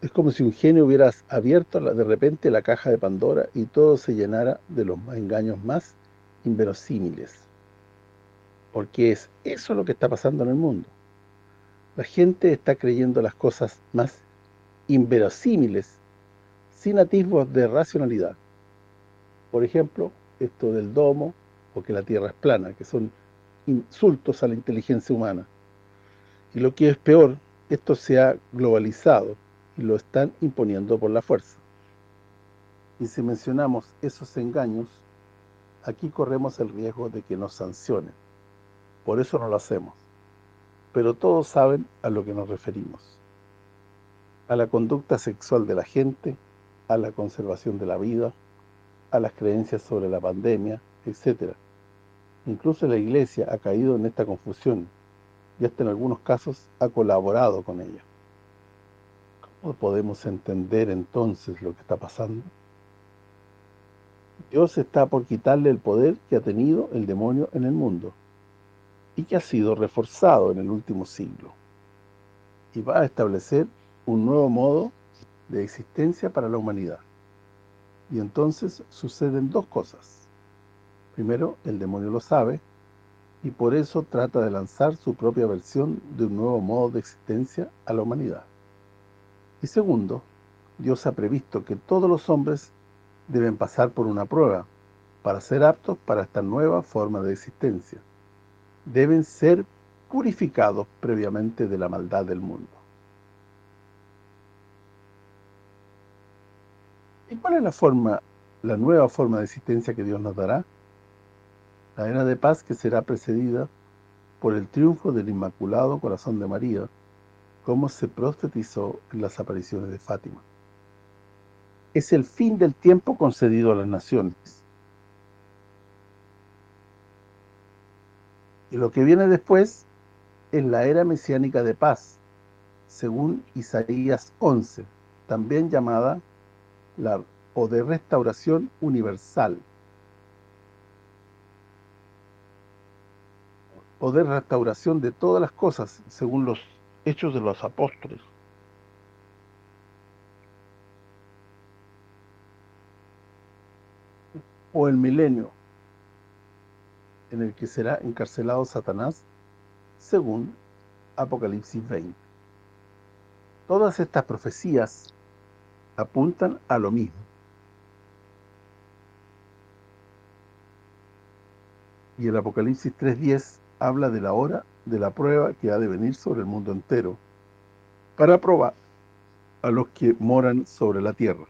es como si un genio hubiera abierto de repente la caja de Pandora y todo se llenara de los engaños más inverosímiles. Porque es eso lo que está pasando en el mundo. La gente está creyendo las cosas más inverosímiles, sin atisbos de racionalidad. Por ejemplo, esto del domo, o que la Tierra es plana, que son insultos a la inteligencia humana. Y lo que es peor, esto se ha globalizado y lo están imponiendo por la fuerza. Y si mencionamos esos engaños, aquí corremos el riesgo de que nos sancionen. Por eso no lo hacemos pero todos saben a lo que nos referimos. A la conducta sexual de la gente, a la conservación de la vida, a las creencias sobre la pandemia, etc. Incluso la Iglesia ha caído en esta confusión y hasta en algunos casos ha colaborado con ella. ¿Cómo podemos entender entonces lo que está pasando? Dios está por quitarle el poder que ha tenido el demonio en el mundo y que ha sido reforzado en el último siglo. Y va a establecer un nuevo modo de existencia para la humanidad. Y entonces suceden dos cosas. Primero, el demonio lo sabe, y por eso trata de lanzar su propia versión de un nuevo modo de existencia a la humanidad. Y segundo, Dios ha previsto que todos los hombres deben pasar por una prueba para ser aptos para esta nueva forma de existencia deben ser purificados previamente de la maldad del mundo. ¿Y cuál es la forma, la nueva forma de existencia que Dios nos dará? La era de paz que será precedida por el triunfo del Inmaculado Corazón de María, como se profetizó en las apariciones de Fátima. Es el fin del tiempo concedido a las naciones Y lo que viene después es la era mesiánica de paz, según Isaías 11, también llamada la o de restauración universal. O de restauración de todas las cosas, según los hechos de los apóstoles. O el milenio, en el que será encarcelado Satanás, según Apocalipsis 20. Todas estas profecías apuntan a lo mismo. Y el Apocalipsis 3.10 habla de la hora de la prueba que ha de venir sobre el mundo entero para probar a los que moran sobre la tierra.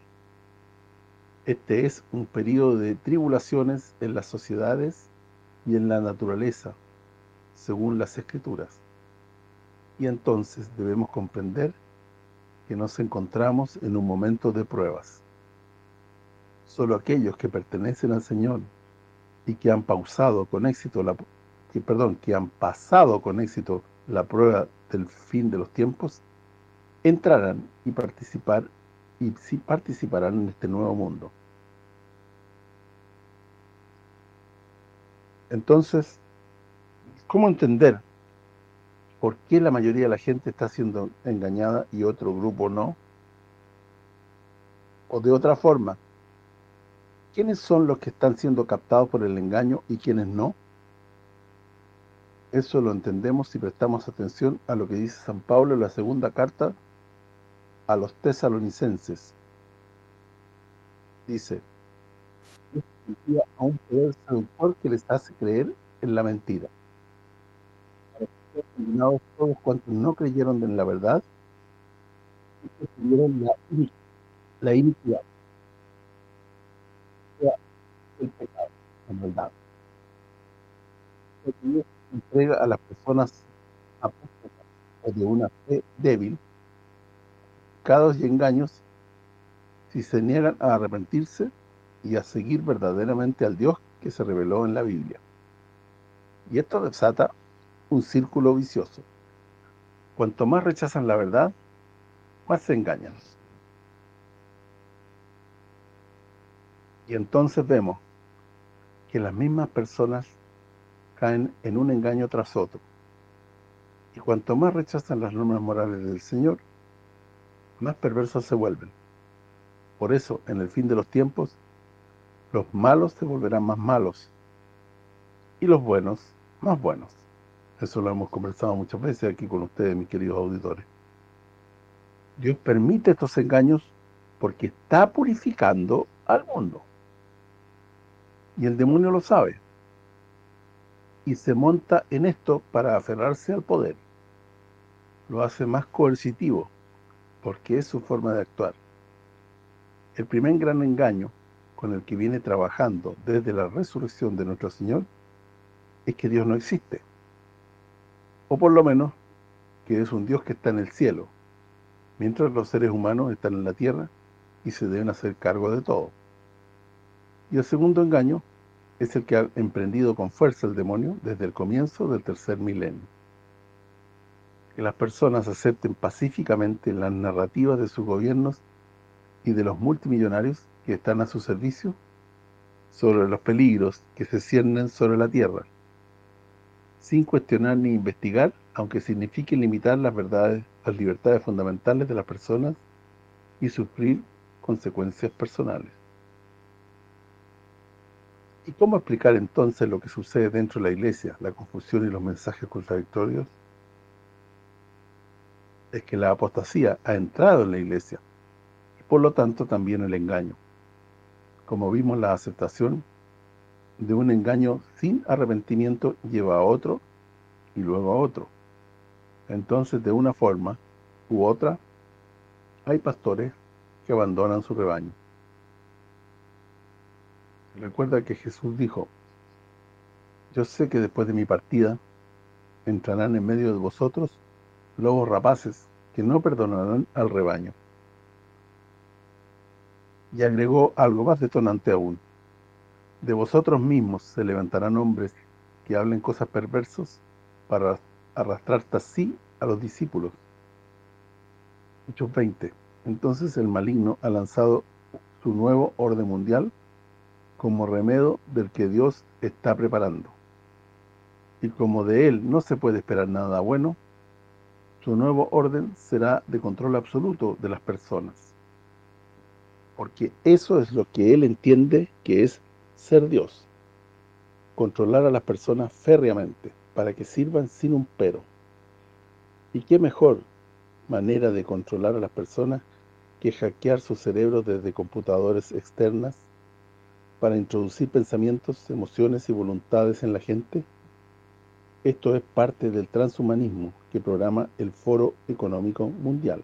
Este es un periodo de tribulaciones en las sociedades y en la naturaleza, según las Escrituras. Y entonces debemos comprender que nos encontramos en un momento de pruebas. Solo aquellos que pertenecen al Señor y que han pausado con éxito la perdón, que han pasado con éxito la prueba del fin de los tiempos entrarán y participar y participarán en este nuevo mundo. Entonces, ¿cómo entender por qué la mayoría de la gente está siendo engañada y otro grupo no? O de otra forma, ¿quiénes son los que están siendo captados por el engaño y quiénes no? Eso lo entendemos si prestamos atención a lo que dice San Pablo en la segunda carta a los tesalonicenses. Dice, a un poder seductor que les hace creer en la mentira. todos cuantos no creyeron en la verdad recibieron la la iniquidad, el pecado, en verdad. Dios entrega a las personas apóstolas o de una fe débil, pecados y engaños, si se niegan a arrepentirse y a seguir verdaderamente al Dios que se reveló en la Biblia. Y esto desata un círculo vicioso. Cuanto más rechazan la verdad, más se engañan. Y entonces vemos que las mismas personas caen en un engaño tras otro. Y cuanto más rechazan las normas morales del Señor, más perversos se vuelven. Por eso, en el fin de los tiempos, los malos se volverán más malos y los buenos más buenos. Eso lo hemos conversado muchas veces aquí con ustedes, mis queridos auditores. Dios permite estos engaños porque está purificando al mundo. Y el demonio lo sabe. Y se monta en esto para aferrarse al poder. Lo hace más coercitivo, porque es su forma de actuar. El primer gran engaño con el que viene trabajando desde la resurrección de nuestro Señor es que Dios no existe. O por lo menos, que es un Dios que está en el cielo, mientras los seres humanos están en la tierra y se deben hacer cargo de todo. Y el segundo engaño es el que ha emprendido con fuerza el demonio desde el comienzo del tercer milenio. Que las personas acepten pacíficamente las narrativas de sus gobiernos y de los multimillonarios que están a su servicio sobre los peligros que se ciernen sobre la tierra, sin cuestionar ni investigar, aunque signifique limitar las verdades, las libertades fundamentales de las personas y sufrir consecuencias personales. ¿Y cómo explicar entonces lo que sucede dentro de la iglesia, la confusión y los mensajes contradictorios? Es que la apostasía ha entrado en la iglesia, y por lo tanto también el engaño como vimos la aceptación de un engaño sin arrepentimiento lleva a otro y luego a otro. Entonces, de una forma u otra, hay pastores que abandonan su rebaño. Recuerda que Jesús dijo, yo sé que después de mi partida entrarán en medio de vosotros lobos rapaces que no perdonarán al rebaño y agregó algo más detonante aún. De vosotros mismos se levantarán hombres que hablen cosas perversas para arrastrar así a los discípulos. Hechos 20. Entonces el maligno ha lanzado su nuevo orden mundial como remedio del que Dios está preparando. Y como de él no se puede esperar nada bueno, su nuevo orden será de control absoluto de las personas porque eso es lo que él entiende que es ser Dios. Controlar a las personas férreamente, para que sirvan sin un pero. ¿Y qué mejor manera de controlar a las personas que hackear su cerebro desde computadores externas para introducir pensamientos, emociones y voluntades en la gente? Esto es parte del transhumanismo que programa el Foro Económico Mundial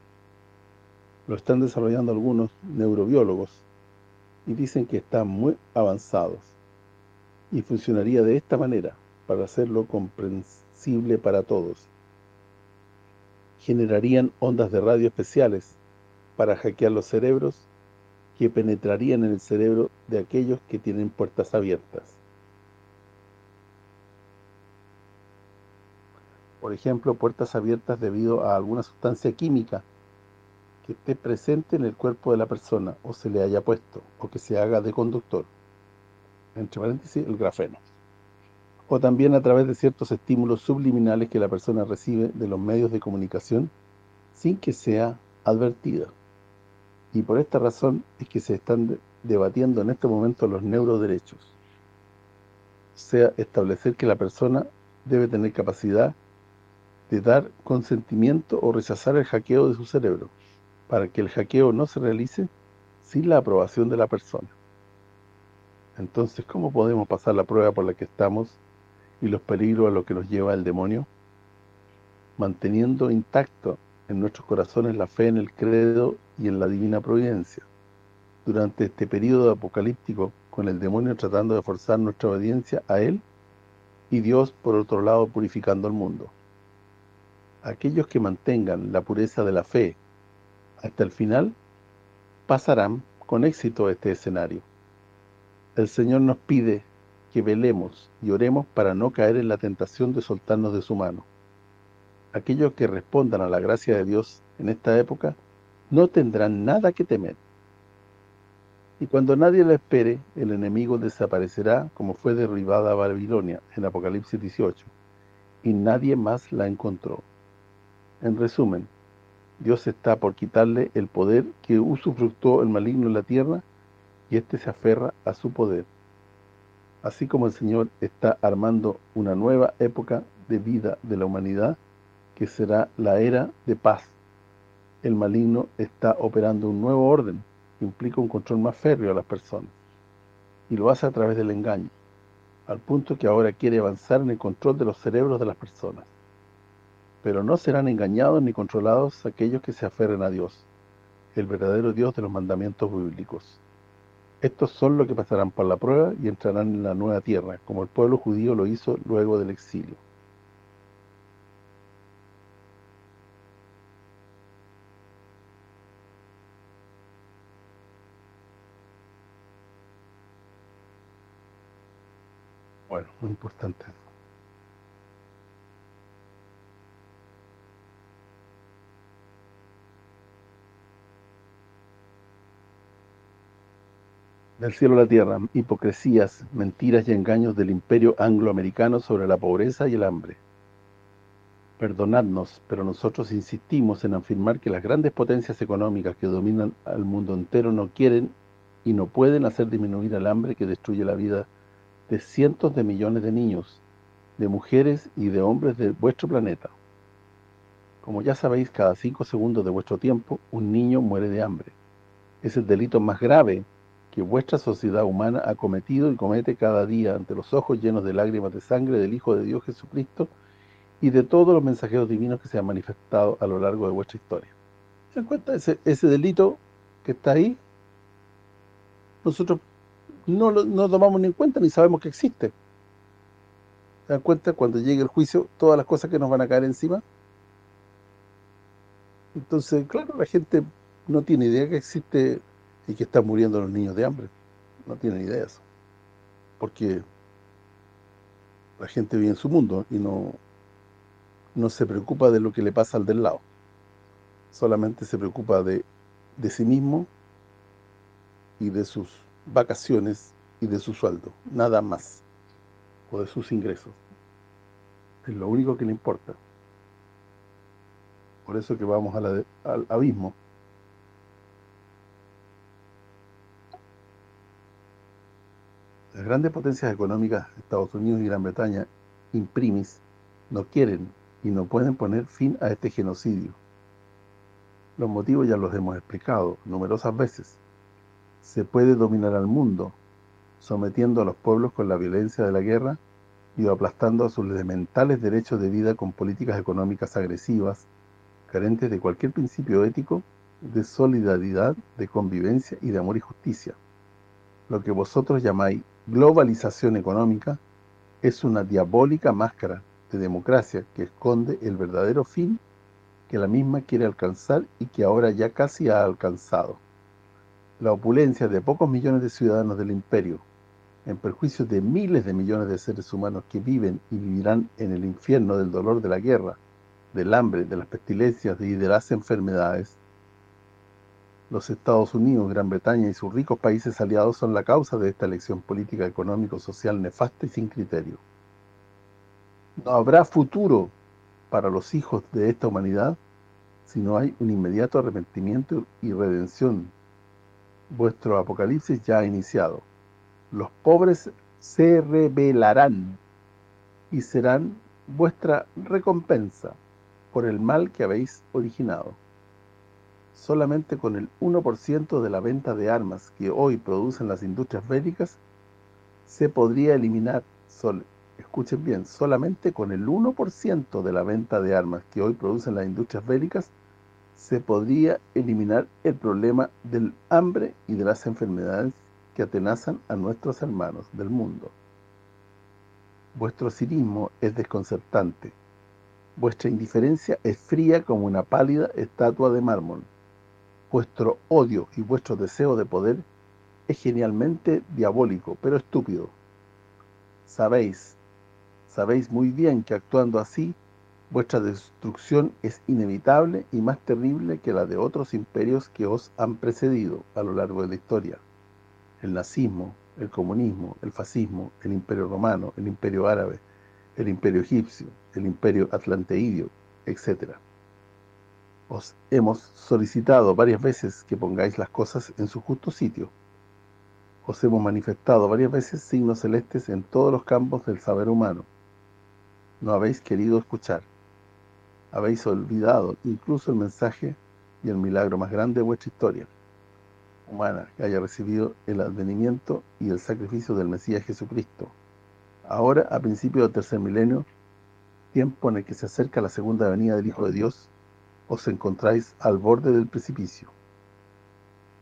lo están desarrollando algunos neurobiólogos y dicen que están muy avanzados y funcionaría de esta manera para hacerlo comprensible para todos. Generarían ondas de radio especiales para hackear los cerebros que penetrarían en el cerebro de aquellos que tienen puertas abiertas. Por ejemplo, puertas abiertas debido a alguna sustancia química que esté presente en el cuerpo de la persona o se le haya puesto o que se haga de conductor, entre paréntesis, el grafeno. O también a través de ciertos estímulos subliminales que la persona recibe de los medios de comunicación sin que sea advertida. Y por esta razón es que se están debatiendo en este momento los neuroderechos. O sea, establecer que la persona debe tener capacidad de dar consentimiento o rechazar el hackeo de su cerebro para que el hackeo no se realice sin la aprobación de la persona. Entonces, ¿cómo podemos pasar la prueba por la que estamos y los peligros a los que nos lleva el demonio? Manteniendo intacto en nuestros corazones la fe en el credo y en la divina providencia, durante este periodo apocalíptico con el demonio tratando de forzar nuestra obediencia a él y Dios por otro lado purificando el mundo. Aquellos que mantengan la pureza de la fe hasta el final pasarán con éxito este escenario. El Señor nos pide que velemos y oremos para no caer en la tentación de soltarnos de su mano. Aquellos que respondan a la gracia de Dios en esta época no tendrán nada que temer. Y cuando nadie la espere, el enemigo desaparecerá como fue derribada Babilonia en Apocalipsis 18, y nadie más la encontró. En resumen, Dios está por quitarle el poder que usufructó el maligno en la tierra y éste se aferra a su poder. Así como el Señor está armando una nueva época de vida de la humanidad, que será la era de paz. El maligno está operando un nuevo orden que implica un control más férreo a las personas. Y lo hace a través del engaño, al punto que ahora quiere avanzar en el control de los cerebros de las personas pero no serán engañados ni controlados aquellos que se aferren a Dios, el verdadero Dios de los mandamientos bíblicos. Estos son los que pasarán por la prueba y entrarán en la nueva tierra, como el pueblo judío lo hizo luego del exilio. Bueno, muy importante. Del cielo a la tierra, hipocresías, mentiras y engaños del imperio angloamericano sobre la pobreza y el hambre. Perdonadnos, pero nosotros insistimos en afirmar que las grandes potencias económicas que dominan al mundo entero no quieren y no pueden hacer disminuir el hambre que destruye la vida de cientos de millones de niños, de mujeres y de hombres de vuestro planeta. Como ya sabéis, cada cinco segundos de vuestro tiempo, un niño muere de hambre. Es el delito más grave que vuestra sociedad humana ha cometido y comete cada día ante los ojos llenos de lágrimas de sangre del Hijo de Dios Jesucristo y de todos los mensajeros divinos que se han manifestado a lo largo de vuestra historia. ¿Se dan cuenta? Ese, ese delito que está ahí, nosotros no lo tomamos ni en cuenta ni sabemos que existe. ¿Se dan cuenta? Cuando llegue el juicio, todas las cosas que nos van a caer encima. Entonces, claro, la gente no tiene idea que existe y que están muriendo los niños de hambre. No tienen idea de eso. Porque la gente vive en su mundo y no, no se preocupa de lo que le pasa al del lado. Solamente se preocupa de, de sí mismo y de sus vacaciones y de su sueldo. Nada más. O de sus ingresos. Es lo único que le importa. Por eso que vamos al abismo. Las grandes potencias económicas, Estados Unidos y Gran Bretaña, imprimis, no quieren y no pueden poner fin a este genocidio. Los motivos ya los hemos explicado numerosas veces. Se puede dominar al mundo, sometiendo a los pueblos con la violencia de la guerra y aplastando a sus elementales derechos de vida con políticas económicas agresivas, carentes de cualquier principio ético, de solidaridad, de convivencia y de amor y justicia. Lo que vosotros llamáis globalización económica es una diabólica máscara de democracia que esconde el verdadero fin que la misma quiere alcanzar y que ahora ya casi ha alcanzado. La opulencia de pocos millones de ciudadanos del imperio, en perjuicio de miles de millones de seres humanos que viven y vivirán en el infierno del dolor de la guerra, del hambre, de las pestilencias y de las enfermedades, los Estados Unidos, Gran Bretaña y sus ricos países aliados son la causa de esta elección política económico-social nefasta y sin criterio. No habrá futuro para los hijos de esta humanidad si no hay un inmediato arrepentimiento y redención. Vuestro apocalipsis ya ha iniciado. Los pobres se rebelarán y serán vuestra recompensa por el mal que habéis originado solamente con el 1% de la venta de armas que hoy producen las industrias bélicas, se podría eliminar, escuchen bien, solamente con el 1% de la venta de armas que hoy producen las industrias bélicas, se podría eliminar el problema del hambre y de las enfermedades que atenazan a nuestros hermanos del mundo. Vuestro cinismo es desconcertante. Vuestra indiferencia es fría como una pálida estatua de mármol. Vuestro odio y vuestro deseo de poder es genialmente diabólico, pero estúpido. Sabéis, sabéis muy bien que actuando así Vuestra destrucción es inevitable y más terrible que la de otros imperios que os han precedido a lo largo de la historia. El nazismo, el comunismo, el fascismo, el imperio romano, el imperio árabe, el imperio egipcio, el imperio atlanteidio, etc. Os hemos solicitado varias veces que pongáis las cosas en su justo sitio. Os hemos manifestado varias veces signos celestes en todos los campos del saber humano. No habéis querido escuchar habéis olvidado incluso el mensaje y el milagro más grande de vuestra historia humana, que haya recibido el advenimiento y el sacrificio del Mesías Jesucristo. Ahora, a principio del tercer milenio, tiempo en el que se acerca la segunda venida del Hijo de Dios, os encontráis al borde del precipicio.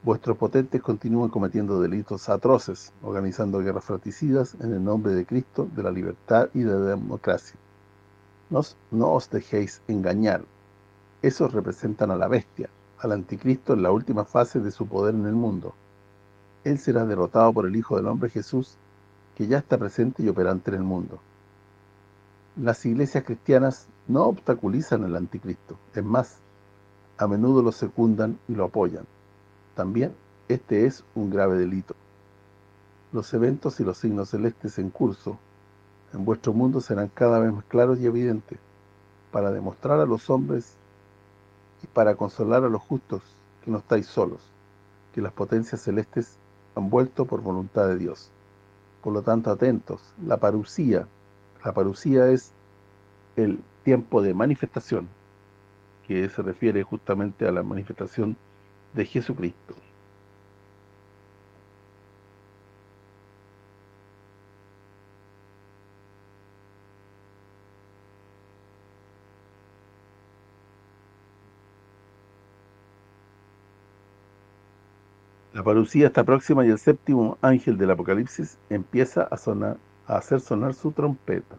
Vuestros potentes continúan cometiendo delitos atroces, organizando guerras fratricidas en el nombre de Cristo, de la libertad y de la democracia. No, os dejéis engañar. Esos representan a la bestia, al anticristo en la última fase de su poder en el mundo. Él será derrotado por el Hijo del Hombre Jesús, que ya está presente y operante en el mundo. Las iglesias cristianas no obstaculizan al anticristo, es más, a menudo lo secundan y lo apoyan. También este es un grave delito. Los eventos y los signos celestes en curso en vuestro mundo serán cada vez más claros y evidentes, para demostrar a los hombres y para consolar a los justos que no estáis solos, que las potencias celestes han vuelto por voluntad de Dios. Por lo tanto, atentos, la parucía, la parucía es el tiempo de manifestación, que se refiere justamente a la manifestación de Jesucristo. La parucía está próxima y el séptimo ángel del Apocalipsis empieza a a hacer sonar su trompeta.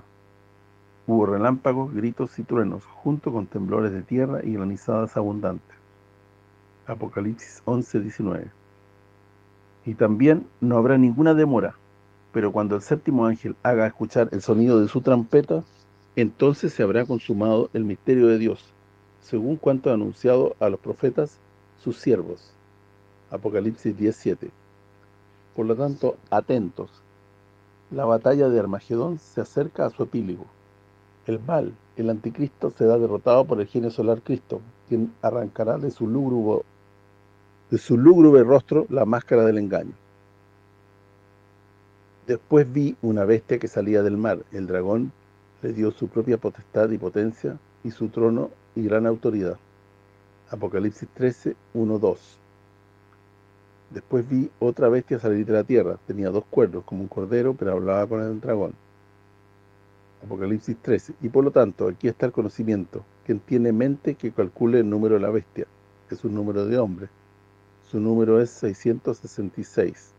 Hubo relámpagos, gritos y truenos, junto con temblores de tierra y granizadas abundantes. Apocalipsis 11, 19. Y también no habrá ninguna demora, pero cuando el séptimo ángel haga escuchar el sonido de su trompeta, entonces se habrá consumado el misterio de Dios, según cuanto ha anunciado a los profetas, sus siervos. Apocalipsis 17. Por lo tanto, atentos. La batalla de Armagedón se acerca a su epílogo. El mal, el anticristo, será derrotado por el genio solar Cristo, quien arrancará de su lúgubre, de su lúgubre rostro la máscara del engaño. Después vi una bestia que salía del mar. El dragón le dio su propia potestad y potencia, y su trono y gran autoridad. Apocalipsis 13, 1, 2. Después vi otra bestia salir de la tierra. Tenía dos cuernos, como un cordero, pero hablaba con el dragón. Apocalipsis 13. Y por lo tanto, aquí está el conocimiento. Quien tiene mente que calcule el número de la bestia. Es un número de hombre. Su número es 666.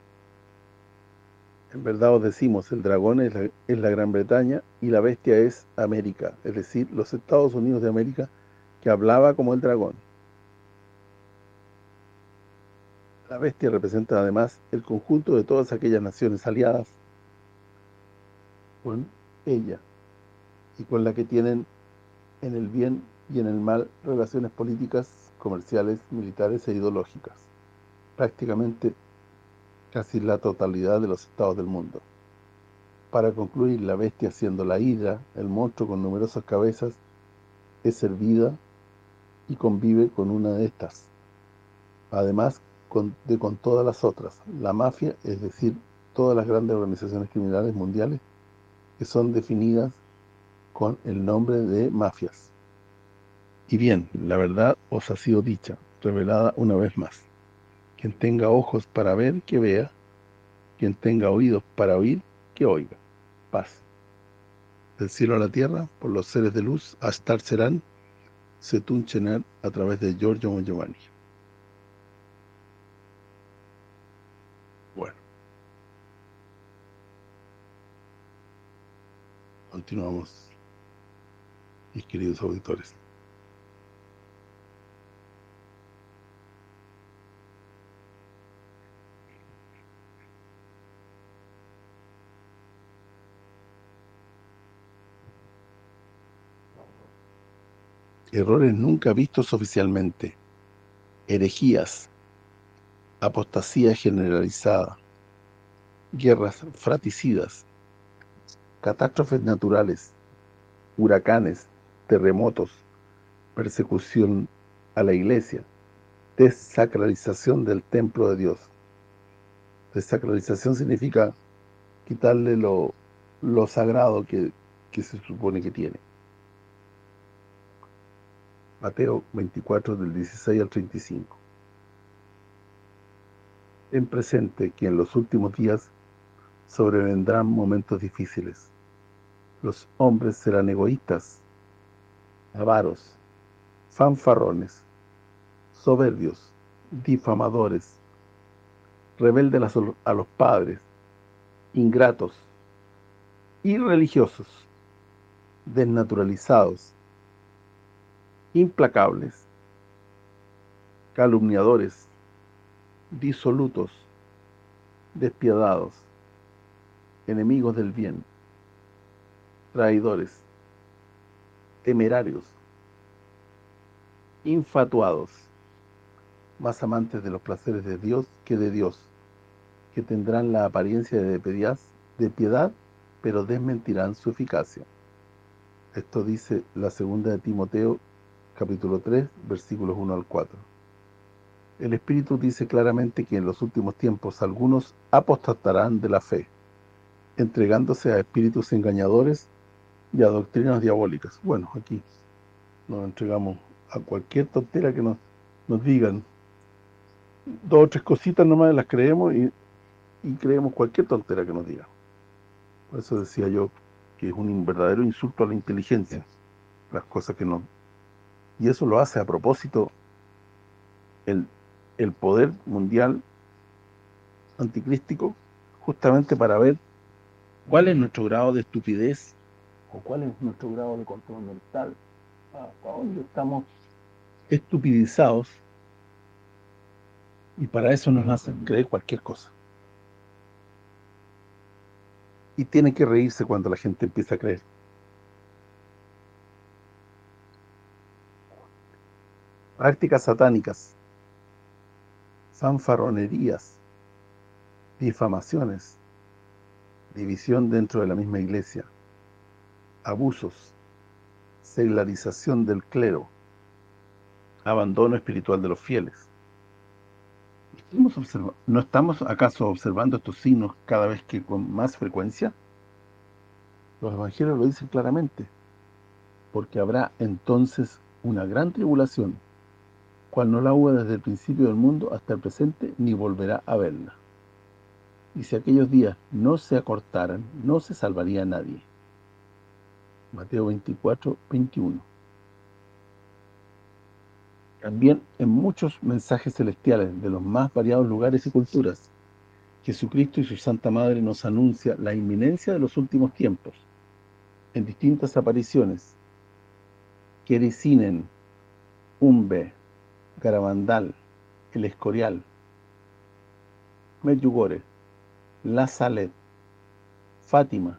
En verdad os decimos, el dragón es la, es la Gran Bretaña y la bestia es América, es decir, los Estados Unidos de América, que hablaba como el dragón. La bestia representa además el conjunto de todas aquellas naciones aliadas con ella y con la que tienen en el bien y en el mal relaciones políticas, comerciales, militares e ideológicas. Prácticamente casi la totalidad de los estados del mundo. Para concluir, la bestia siendo la hidra, el monstruo con numerosas cabezas, es servida y convive con una de estas. Además, de con todas las otras. La mafia, es decir, todas las grandes organizaciones criminales mundiales que son definidas con el nombre de mafias. Y bien, la verdad os ha sido dicha, revelada una vez más. Quien tenga ojos para ver, que vea. Quien tenga oídos para oír, que oiga. Paz. Del cielo a la tierra, por los seres de luz, hasta serán, Setun Chenar a través de Giorgio Giovanni. Bueno. Continuamos, mis queridos auditores. errores nunca vistos oficialmente, herejías, apostasía generalizada, guerras fraticidas, catástrofes naturales, huracanes, terremotos, persecución a la iglesia, desacralización del templo de Dios. Desacralización significa quitarle lo, sagrado que se supone que tiene. Mateo 24 del 16 al 35. En presente que en los últimos días sobrevendrán momentos difíciles. Los hombres serán egoístas, avaros, fanfarrones, soberbios, difamadores, rebeldes a los padres, ingratos, irreligiosos, desnaturalizados, implacables, calumniadores, disolutos, despiadados, enemigos del bien, traidores, temerarios, infatuados, más amantes de los placeres de Dios que de Dios, que tendrán la apariencia de piedad, de piedad pero desmentirán su eficacia. Esto dice la segunda de Timoteo capítulo 3, versículos 1 al 4. El Espíritu dice claramente que en los últimos tiempos algunos apostatarán de la fe, entregándose a espíritus engañadores y a doctrinas diabólicas. Bueno, aquí nos entregamos a cualquier tontera que nos, nos digan. Dos o tres cositas nomás las creemos y, y creemos cualquier tontera que nos digan. Por eso decía yo que es un verdadero insulto a la inteligencia, las cosas que nos y eso lo hace a propósito el, el poder mundial anticrístico justamente para ver cuál es nuestro grado de estupidez cuál es nuestro grado de control mental a dónde estamos estupidizados y para eso nos hacen creer cualquier cosa. Y tiene que reírse cuando la gente empieza a creer. Prácticas satánicas, fanfarronerías, difamaciones, división dentro de la misma iglesia, abusos, secularización del clero, abandono espiritual de los fieles. ¿No estamos acaso observando estos signos cada vez que con más frecuencia? Los evangelios lo dicen claramente, porque habrá entonces una gran tribulación, cual no la hubo desde el principio del mundo hasta el presente, ni volverá a verla. Y si aquellos días no se acortaran, no se salvaría nadie. Mateo 24, 21. También en muchos mensajes celestiales de los más variados lugares y culturas, Jesucristo y su Santa Madre nos anuncia la inminencia de los últimos tiempos, en distintas apariciones. Quericinen, Umbe, Garabandal, El Escorial, Medjugorje, La Salet, Fátima,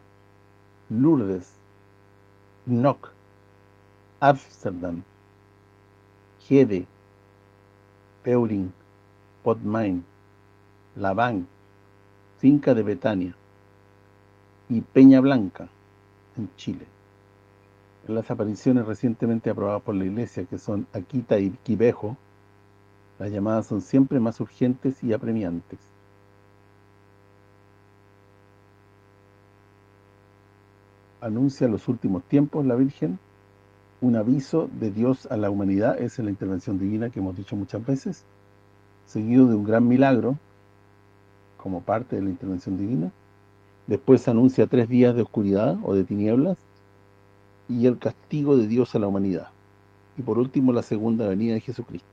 Lourdes, Knock, Amsterdam, Gede, Peuring, Potmain, Laván, Finca de Betania. Y Peña Blanca, en Chile. Las apariciones recientemente aprobadas por la Iglesia, que son Aquita y Quibejo, las llamadas son siempre más urgentes y apremiantes. Anuncia los últimos tiempos la Virgen, un aviso de Dios a la humanidad, es la intervención divina que hemos dicho muchas veces, seguido de un gran milagro, como parte de la intervención divina. Después anuncia tres días de oscuridad o de tinieblas y el castigo de Dios a la humanidad. y por último la segunda venida de Jesucristo.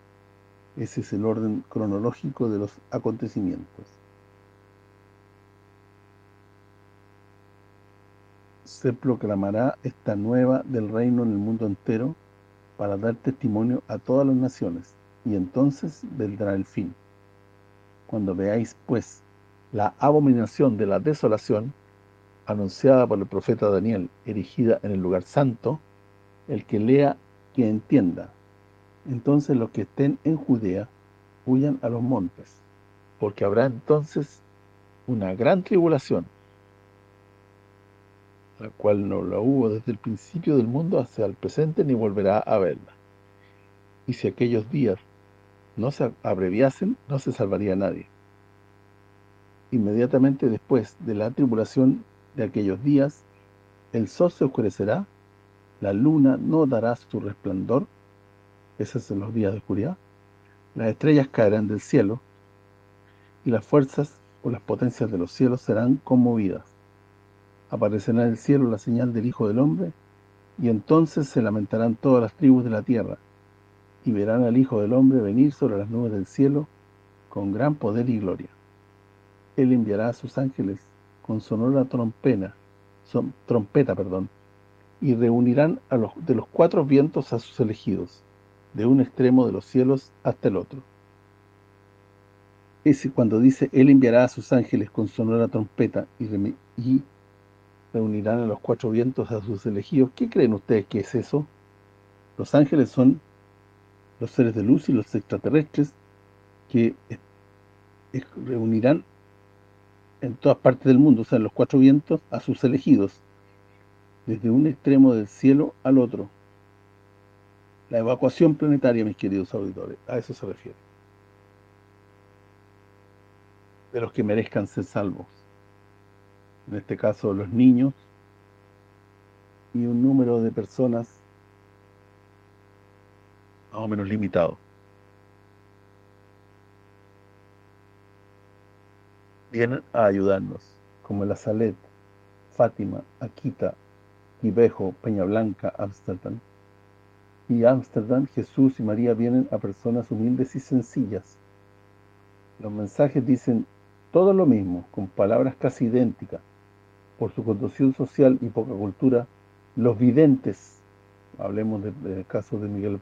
Ese es el orden cronológico de los acontecimientos. Se proclamará esta nueva del reino en el mundo entero para dar testimonio a todas las naciones, y entonces vendrá el fin. Cuando veáis, pues, la abominación de la desolación, anunciada por el profeta Daniel, erigida en el lugar santo, el que lea, que entienda. Entonces los que estén en Judea, huyan a los montes, porque habrá entonces una gran tribulación, la cual no la hubo desde el principio del mundo hasta el presente, ni volverá a verla. Y si aquellos días no se abreviasen, no se salvaría nadie. Inmediatamente después de la tribulación de aquellos días, el sol se oscurecerá, la luna no dará su resplandor, esos son los días de oscuridad, las estrellas caerán del cielo, y las fuerzas o las potencias de los cielos serán conmovidas. Aparecerá en el cielo la señal del Hijo del Hombre, y entonces se lamentarán todas las tribus de la tierra, y verán al Hijo del Hombre venir sobre las nubes del cielo con gran poder y gloria. Él enviará a sus ángeles con sonora trompena, trompeta, perdón, y reunirán a los de los cuatro vientos a sus elegidos, de un extremo de los cielos hasta el otro. Ese cuando dice, Él enviará a sus ángeles con sonora trompeta y, y reunirán a los cuatro vientos a sus elegidos, ¿qué creen ustedes que es eso? Los ángeles son los seres de luz y los extraterrestres que reunirán en todas partes del mundo, o sea, en los cuatro vientos, a sus elegidos, desde un extremo del cielo al otro. La evacuación planetaria, mis queridos auditores, a eso se refiere. De los que merezcan ser salvos. En este caso, los niños y un número de personas más o menos limitado. vienen a ayudarnos, como la Salet, Fátima, Akita, Ibejo, Peña Blanca, Ámsterdam. Y Ámsterdam, Jesús y María vienen a personas humildes y sencillas. Los mensajes dicen todo lo mismo, con palabras casi idénticas. Por su conducción social y poca cultura, los videntes, hablemos del caso de Miguel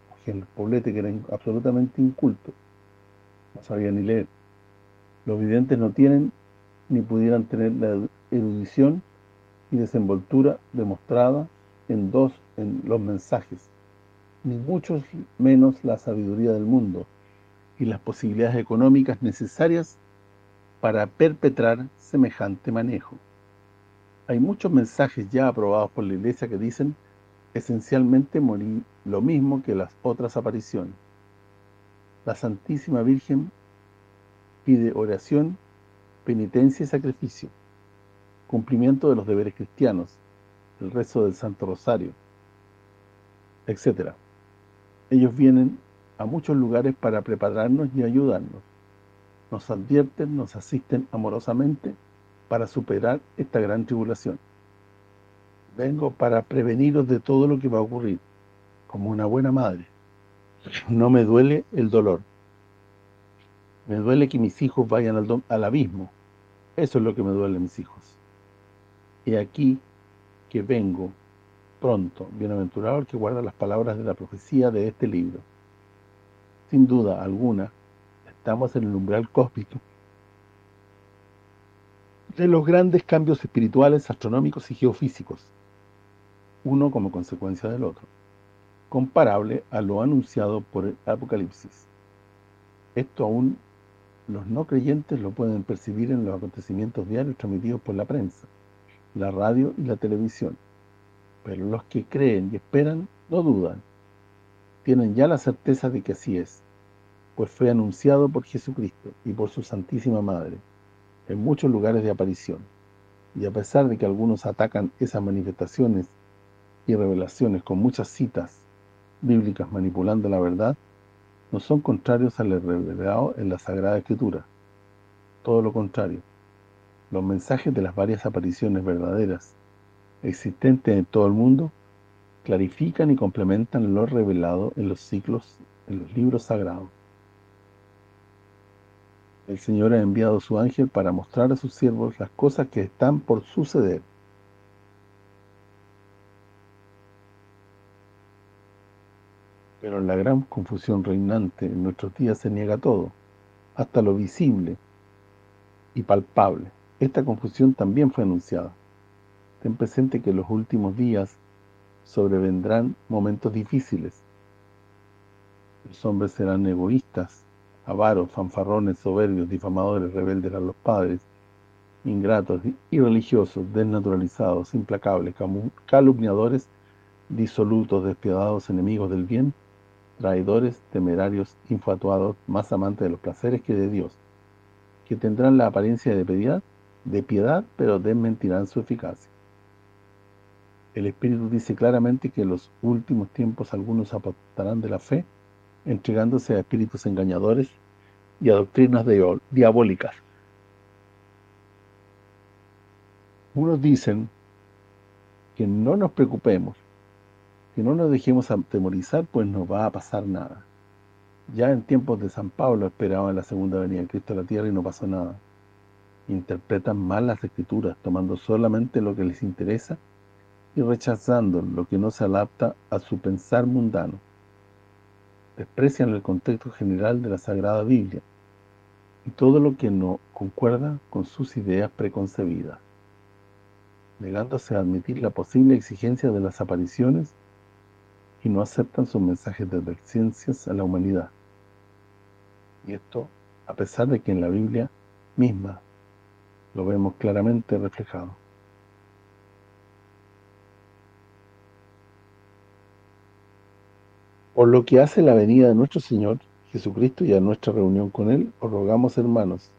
Poblete, que era absolutamente inculto, no sabía ni leer. Los videntes no tienen ni pudieran tener la erudición y desenvoltura demostrada en dos en los mensajes, ni mucho menos la sabiduría del mundo y las posibilidades económicas necesarias para perpetrar semejante manejo. Hay muchos mensajes ya aprobados por la Iglesia que dicen esencialmente morir lo mismo que las otras apariciones. La Santísima Virgen pide oración penitencia y sacrificio, cumplimiento de los deberes cristianos, el rezo del Santo Rosario, etcétera. Ellos vienen a muchos lugares para prepararnos y ayudarnos. Nos advierten, nos asisten amorosamente para superar esta gran tribulación. Vengo para preveniros de todo lo que va a ocurrir, como una buena madre. No me duele el dolor, me duele que mis hijos vayan al, abismo. Eso es lo que me duele mis hijos. Y aquí que vengo pronto, bienaventurado el que guarda las palabras de la profecía de este libro. Sin duda alguna, estamos en el umbral cósmico de los grandes cambios espirituales, astronómicos y geofísicos, uno como consecuencia del otro, comparable a lo anunciado por el Apocalipsis. Esto aún los no creyentes lo pueden percibir en los acontecimientos diarios transmitidos por la prensa, la radio y la televisión. Pero los que creen y esperan no dudan. Tienen ya la certeza de que así es, pues fue anunciado por Jesucristo y por su Santísima Madre en muchos lugares de aparición. Y a pesar de que algunos atacan esas manifestaciones y revelaciones con muchas citas bíblicas manipulando la verdad, no son contrarios al revelado en la Sagrada Escritura. Todo lo contrario. Los mensajes de las varias apariciones verdaderas existentes en todo el mundo clarifican y complementan lo revelado en los ciclos, en los libros sagrados. El Señor ha enviado su ángel para mostrar a sus siervos las cosas que están por suceder. Pero en la gran confusión reinante en nuestros días se niega todo, hasta lo visible y palpable. Esta confusión también fue anunciada. Ten presente que en los últimos días sobrevendrán momentos difíciles. Los hombres serán egoístas, avaros, fanfarrones, soberbios, difamadores, rebeldes a los padres, ingratos, irreligiosos, desnaturalizados, implacables, calumniadores, disolutos, despiadados, enemigos del bien, traidores, temerarios, infatuados, más amantes de los placeres que de Dios, que tendrán la apariencia de piedad, de piedad, pero desmentirán su eficacia. El Espíritu dice claramente que en los últimos tiempos algunos apostarán de la fe, entregándose a espíritus engañadores y a doctrinas diabólicas. Unos dicen que no nos preocupemos, que no nos dejemos atemorizar, pues no va a pasar nada. Ya en tiempos de San Pablo esperaban la segunda venida de Cristo a la tierra y no pasó nada. Interpretan mal las escrituras, tomando solamente lo que les interesa y rechazando lo que no se adapta a su pensar mundano. Desprecian el contexto general de la Sagrada Biblia y todo lo que no concuerda con sus ideas preconcebidas, negándose a admitir la posible exigencia de las apariciones y no aceptan sus mensajes de advertencias a la humanidad. Y esto a pesar de que en la Biblia misma lo vemos claramente reflejado. Por lo que hace la venida de nuestro Señor Jesucristo y a nuestra reunión con Él, os rogamos, hermanos,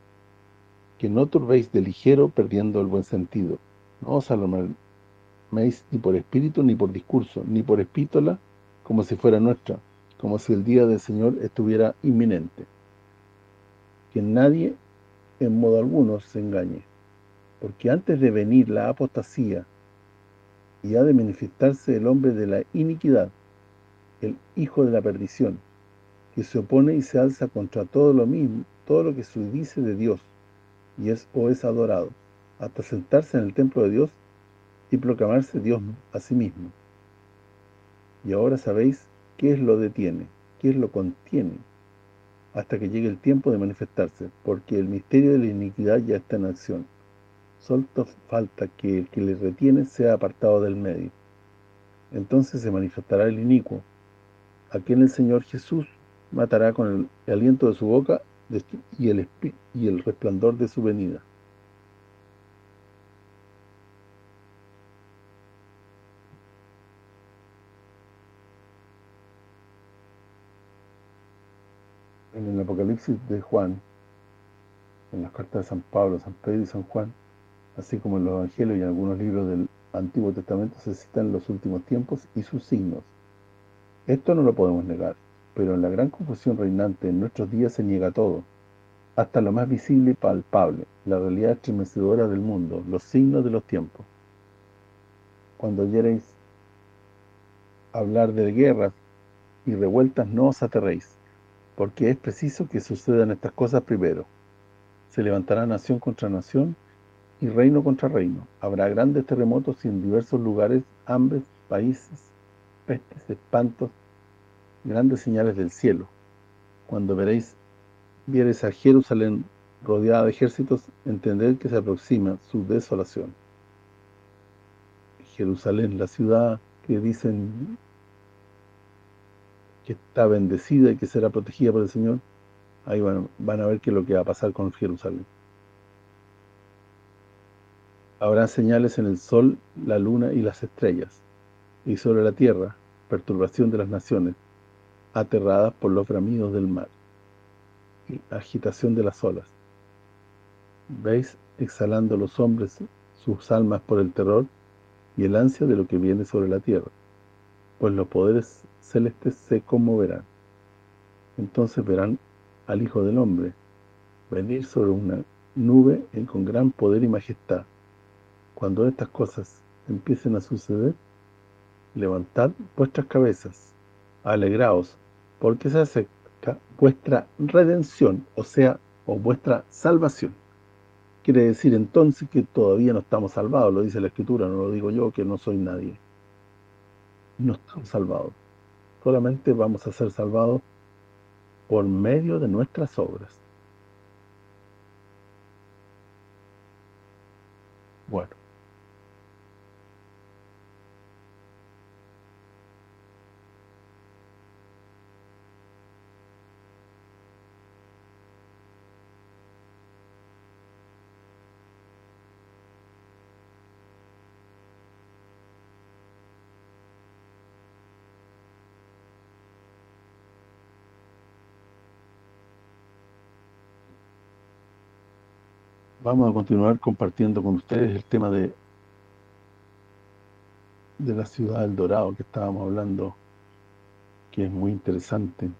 que no turbéis de ligero perdiendo el buen sentido. No os alarméis ni por espíritu, ni por discurso, ni por epístola, como si fuera nuestra, como si el día del Señor estuviera inminente. Que nadie, en modo alguno, se engañe, porque antes de venir la apostasía y ha de manifestarse el hombre de la iniquidad, el hijo de la perdición, que se opone y se alza contra todo lo mismo, todo lo que se dice de Dios, y es o es adorado, hasta sentarse en el templo de Dios y proclamarse Dios a sí mismo. Y ahora sabéis qué es lo detiene, qué es lo contiene, hasta que llegue el tiempo de manifestarse, porque el misterio de la iniquidad ya está en acción. Solo falta que el que le retiene sea apartado del medio. Entonces se manifestará el inicuo, a quien el Señor Jesús matará con el aliento de su boca y el, y el resplandor de su venida. En el Apocalipsis de Juan, en las cartas de San Pablo, San Pedro y San Juan, así como en los Evangelios y en algunos libros del Antiguo Testamento se citan los últimos tiempos y sus signos. Esto no lo podemos negar, pero en la gran confusión reinante en nuestros días se niega todo, hasta lo más visible y palpable, la realidad estremecedora del mundo, los signos de los tiempos. Cuando oyereis hablar de guerras y revueltas, no os aterréis, porque es preciso que sucedan estas cosas primero. Se levantará nación contra nación y reino contra reino. Habrá grandes terremotos y en diversos lugares hambres, países, pestes, espantos, grandes señales del cielo. Cuando veréis, viereis a Jerusalén rodeada de ejércitos, entended que se aproxima su desolación. Jerusalén, la ciudad que dicen que está bendecida y que será protegida por el Señor, ahí van, van a ver qué es lo que va a pasar con Jerusalén. Habrá señales en el sol, la luna y las estrellas, y sobre la tierra, perturbación de las naciones, aterradas por los bramidos del mar y agitación de las olas. ¿Veis exhalando los hombres sus almas por el terror y el ansia de lo que viene sobre la tierra? Pues los poderes celestes se conmoverán. Entonces verán al Hijo del Hombre venir sobre una nube con gran poder y majestad. Cuando estas cosas empiecen a suceder, levantad vuestras cabezas, alegraos, porque se acerca vuestra redención, o sea, o vuestra salvación. Quiere decir entonces que todavía no estamos salvados, lo dice la Escritura, no lo digo yo, que no soy nadie. No estamos salvados. Solamente vamos a ser salvados por medio de nuestras obras. Bueno. Vamos a continuar compartiendo con ustedes el tema de de la ciudad del Dorado que estábamos hablando, que es muy interesante.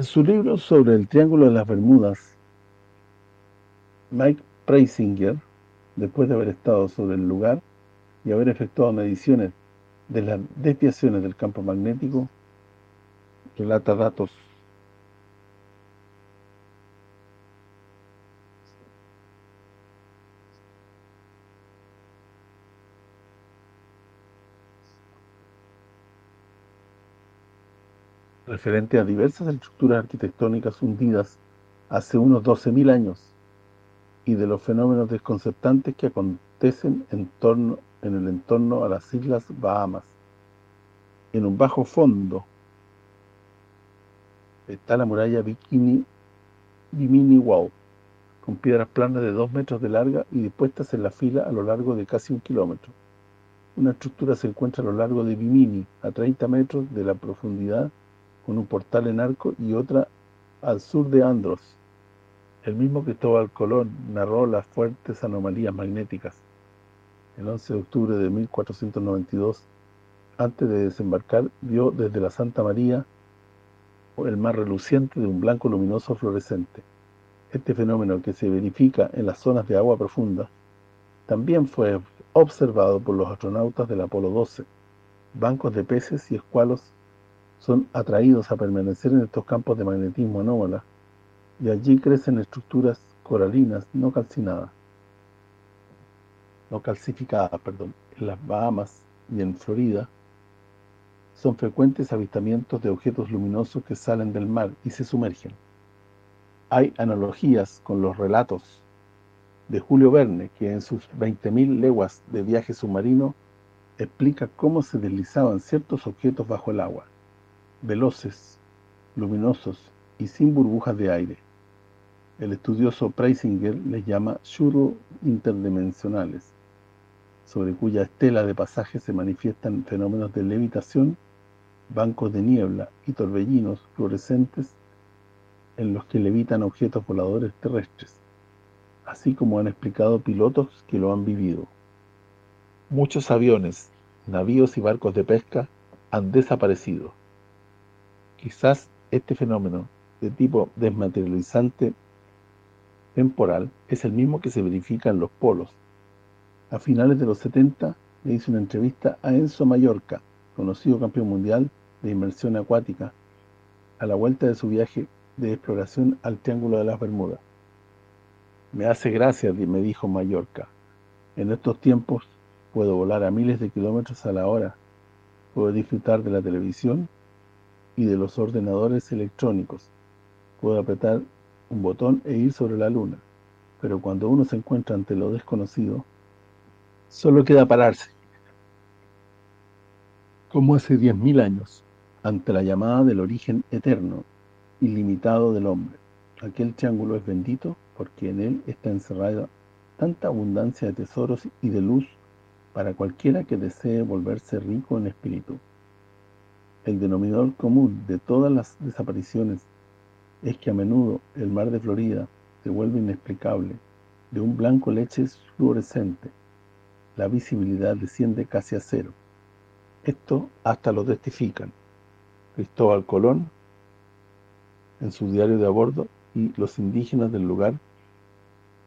En su libro sobre el Triángulo de las Bermudas, Mike Preisinger, después de haber estado sobre el lugar y haber efectuado mediciones de las desviaciones del campo magnético, relata datos referente a diversas estructuras arquitectónicas hundidas hace unos 12.000 años y de los fenómenos desconcertantes que acontecen en, torno, en el entorno a las Islas Bahamas. En un bajo fondo está la muralla Bikini Bimini Wow, con piedras planas de 2 metros de larga y dispuestas en la fila a lo largo de casi un kilómetro. Una estructura se encuentra a lo largo de Bimini, a 30 metros de la profundidad con un portal en arco y otra al sur de Andros. El mismo Cristóbal Colón narró las fuertes anomalías magnéticas. El 11 de octubre de 1492, antes de desembarcar, vio desde la Santa María el mar reluciente de un blanco luminoso fluorescente. Este fenómeno que se verifica en las zonas de agua profunda también fue observado por los astronautas del Apolo 12. Bancos de peces y escualos son atraídos a permanecer en estos campos de magnetismo anómala y allí crecen estructuras coralinas no calcinadas, no calcificadas, perdón, en las Bahamas y en Florida son frecuentes avistamientos de objetos luminosos que salen del mar y se sumergen. Hay analogías con los relatos de Julio Verne, que en sus 20.000 leguas de viaje submarino explica cómo se deslizaban ciertos objetos bajo el agua veloces, luminosos y sin burbujas de aire. El estudioso Preisinger les llama churros interdimensionales, sobre cuya estela de pasaje se manifiestan fenómenos de levitación, bancos de niebla y torbellinos fluorescentes en los que levitan objetos voladores terrestres, así como han explicado pilotos que lo han vivido. Muchos aviones, navíos y barcos de pesca han desaparecido Quizás este fenómeno de tipo desmaterializante temporal es el mismo que se verifica en los polos. A finales de los 70 le hice una entrevista a Enzo Mallorca, conocido campeón mundial de inmersión acuática, a la vuelta de su viaje de exploración al Triángulo de las Bermudas. Me hace gracia, me dijo Mallorca. En estos tiempos puedo volar a miles de kilómetros a la hora, puedo disfrutar de la televisión y de los ordenadores electrónicos. Puedo apretar un botón e ir sobre la luna, pero cuando uno se encuentra ante lo desconocido, solo queda pararse, como hace 10.000 años, ante la llamada del origen eterno, ilimitado del hombre. Aquel triángulo es bendito porque en él está encerrada tanta abundancia de tesoros y de luz para cualquiera que desee volverse rico en espíritu. El denominador común de todas las desapariciones es que a menudo el mar de Florida se vuelve inexplicable, de un blanco leche fluorescente. La visibilidad desciende casi a cero. Esto hasta lo testifican Cristóbal Colón en su diario de a bordo y los indígenas del lugar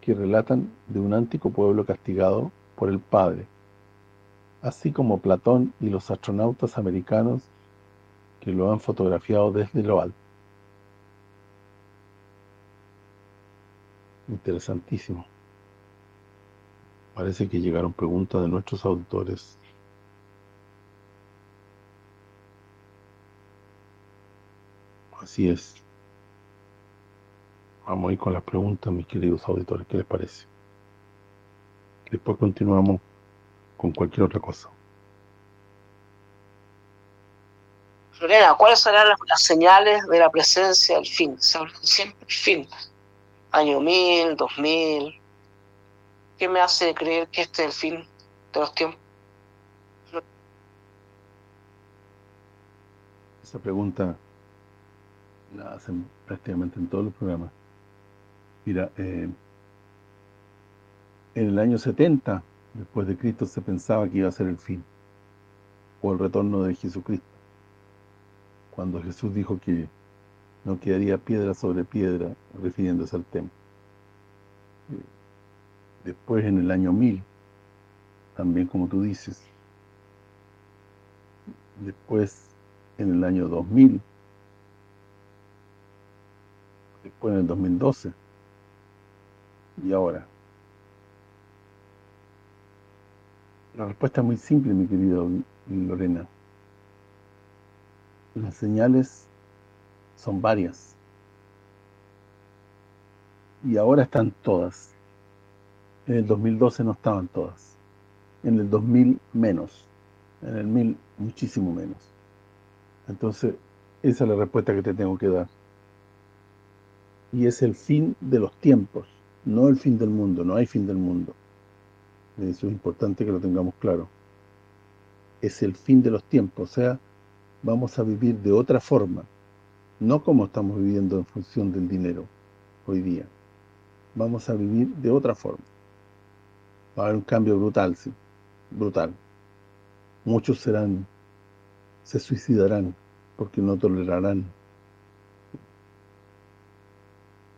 que relatan de un antiguo pueblo castigado por el Padre, así como Platón y los astronautas americanos que lo han fotografiado desde lo alto. Interesantísimo. Parece que llegaron preguntas de nuestros auditores. Así es. Vamos a ir con las preguntas, mis queridos auditores. ¿Qué les parece? Después continuamos con cualquier otra cosa. Lorena, ¿cuáles serán las, señales de la presencia del fin? siempre el fin. Año 1000, 2000. ¿Qué me hace creer que este es el fin de los tiempos? Esa pregunta la hacen prácticamente en todos los programas. Mira, eh, en el año 70, después de Cristo, se pensaba que iba a ser el fin, o el retorno de Jesucristo. Cuando Jesús dijo que no quedaría piedra sobre piedra, refiriéndose al templo. Después, en el año 1000, también como tú dices. Después, en el año 2000. Después, en el 2012 y ahora? La respuesta es muy simple, mi querido Lorena. Las señales son varias. Y ahora están todas. En el 2012 no estaban todas. En el 2000 menos. En el 1000 muchísimo menos. Entonces, esa es la respuesta que te tengo que dar. Y es el fin de los tiempos no el fin del mundo, no hay fin del mundo. Eso es importante que lo tengamos claro. Es el fin de los tiempos, o sea, vamos a vivir de otra forma, no como estamos viviendo en función del dinero hoy día. Vamos a vivir de otra forma. Va a haber un cambio brutal, sí, brutal. Muchos serán, se suicidarán porque no tolerarán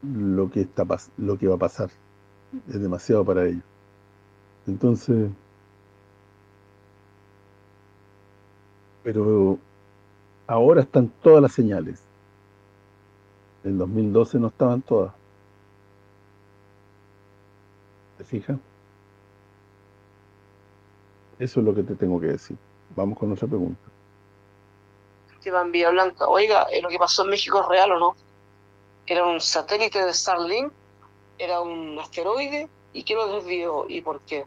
lo que está lo que va a pasar. Es demasiado para ellos. Entonces, pero ahora están todas las señales. En 2012 no estaban todas. ¿Te fijas? Eso es lo que te tengo que decir. Vamos con otra pregunta. Esteban Blanca, oiga, ¿lo que pasó en México es real o no? era un satélite de Starlink, era un asteroide, ¿y qué lo desvió y por qué?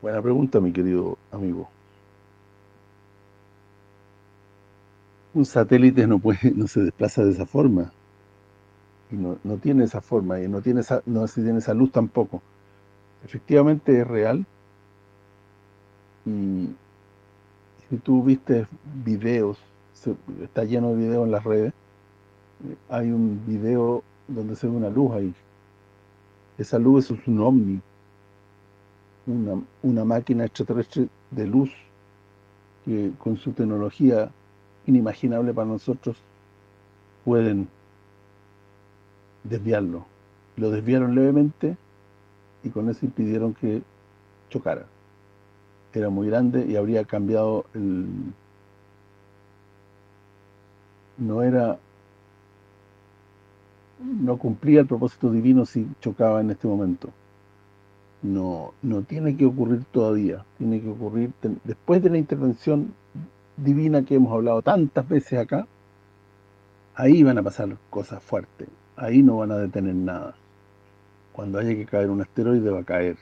Buena pregunta, mi querido amigo. Un satélite no puede no se desplaza de esa forma. Y no, no tiene esa forma, y no tiene esa, no tiene esa luz tampoco. Efectivamente es real. Y si tú viste videos, está lleno de videos en las redes, hay un video donde se ve una luz ahí. Esa luz es un ovni, una, una máquina extraterrestre de luz que con su tecnología inimaginable para nosotros pueden desviarlo. Lo desviaron levemente y con eso impidieron que chocara. Era muy grande y habría cambiado el... No era no cumplía el propósito divino si chocaba en este momento. No no tiene que ocurrir todavía, tiene que ocurrir después de la intervención divina que hemos hablado tantas veces acá, ahí van a pasar cosas fuertes, ahí no van a detener nada. Cuando haya que caer un asteroide va a caer,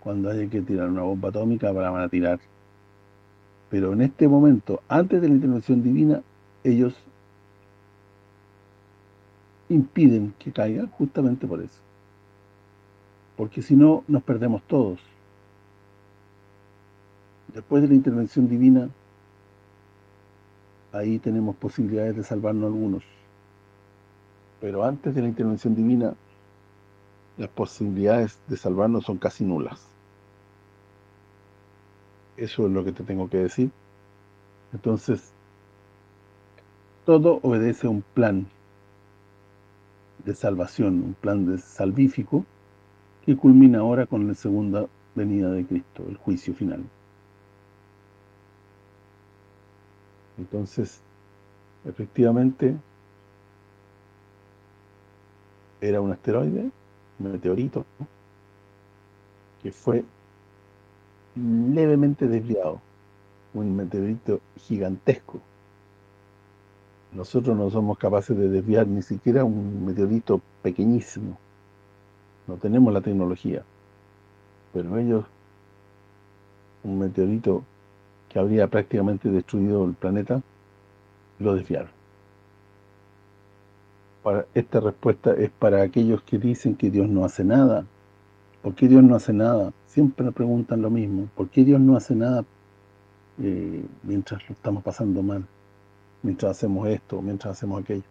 cuando haya que tirar una bomba atómica la van a tirar. Pero en este momento, antes de la intervención divina, ellos impiden que caiga justamente por eso. Porque si no, nos perdemos todos. Después de la intervención divina, ahí tenemos posibilidades de salvarnos algunos. Pero antes de la intervención divina, las posibilidades de salvarnos son casi nulas. Eso es lo que te tengo que decir. Entonces, todo obedece a un plan de salvación, un plan de salvífico, que culmina ahora con la segunda venida de Cristo, el juicio final. Entonces, efectivamente, era un asteroide, un meteorito, que fue levemente desviado, un meteorito gigantesco. Nosotros no somos capaces de desviar ni siquiera un meteorito pequeñísimo. No tenemos la tecnología. Pero ellos, un meteorito que habría prácticamente destruido el planeta, lo desviaron. Para, esta respuesta es para aquellos que dicen que Dios no hace nada. ¿Por qué Dios no hace nada? Siempre preguntan lo mismo. ¿Por qué Dios no hace nada eh, mientras lo estamos pasando mal? Mientras hacemos esto, mientras hacemos aquello.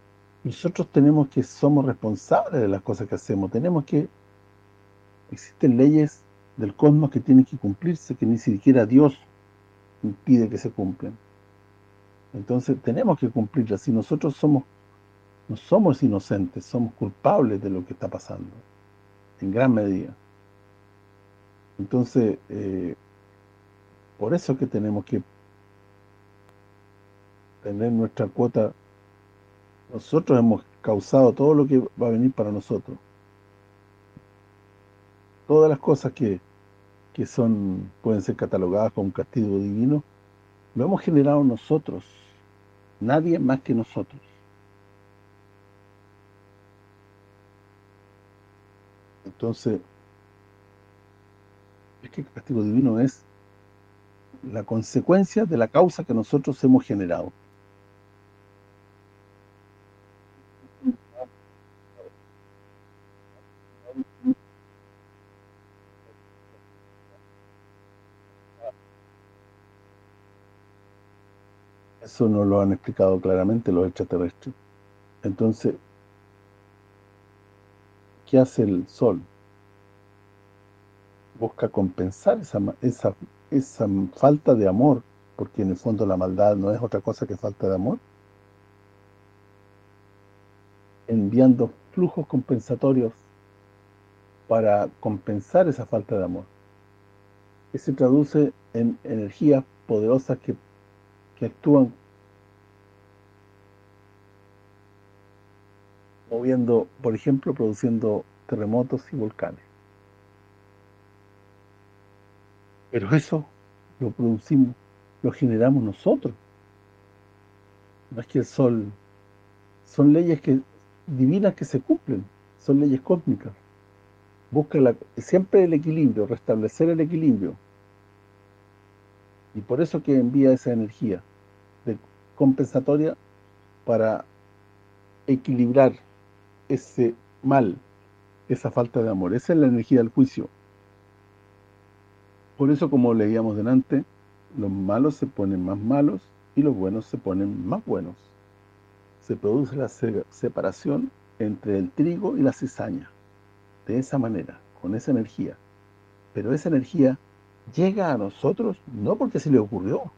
Nosotros tenemos que, somos responsables de las cosas que hacemos. Tenemos que, existen leyes del cosmos que tienen que cumplirse, que ni siquiera Dios impide que se cumplan. Entonces tenemos que cumplirlas. Si nosotros somos no somos inocentes, somos culpables de lo que está pasando, en gran medida. Entonces, eh, por eso que tenemos que tener nuestra cuota. Nosotros hemos causado todo lo que va a venir para nosotros. Todas las cosas que que son pueden ser catalogadas como un castigo divino, lo hemos generado nosotros, nadie más que nosotros. Entonces, es que el castigo divino es la consecuencia de la causa que nosotros hemos generado. Eso no lo han explicado claramente los extraterrestres. Entonces, ¿qué hace el Sol? Busca compensar esa, esa, esa falta de amor, porque en el fondo la maldad no es otra cosa que falta de amor, enviando flujos compensatorios para compensar esa falta de amor. Que se traduce en energías poderosas que que actúan moviendo, por ejemplo, produciendo terremotos y volcanes. Pero eso lo producimos, lo generamos nosotros. No es que el sol, son leyes que divinas que se cumplen, son leyes cósmicas. Busca siempre el equilibrio, restablecer el equilibrio. Y por eso que envía esa energía compensatoria para equilibrar ese mal, esa falta de amor. Esa es la energía del juicio. Por eso, como leíamos delante, los malos se ponen más malos y los buenos se ponen más buenos. Se produce la separación entre el trigo y la cizaña. De esa manera, con esa energía. Pero esa energía llega a nosotros no porque se le ocurrió,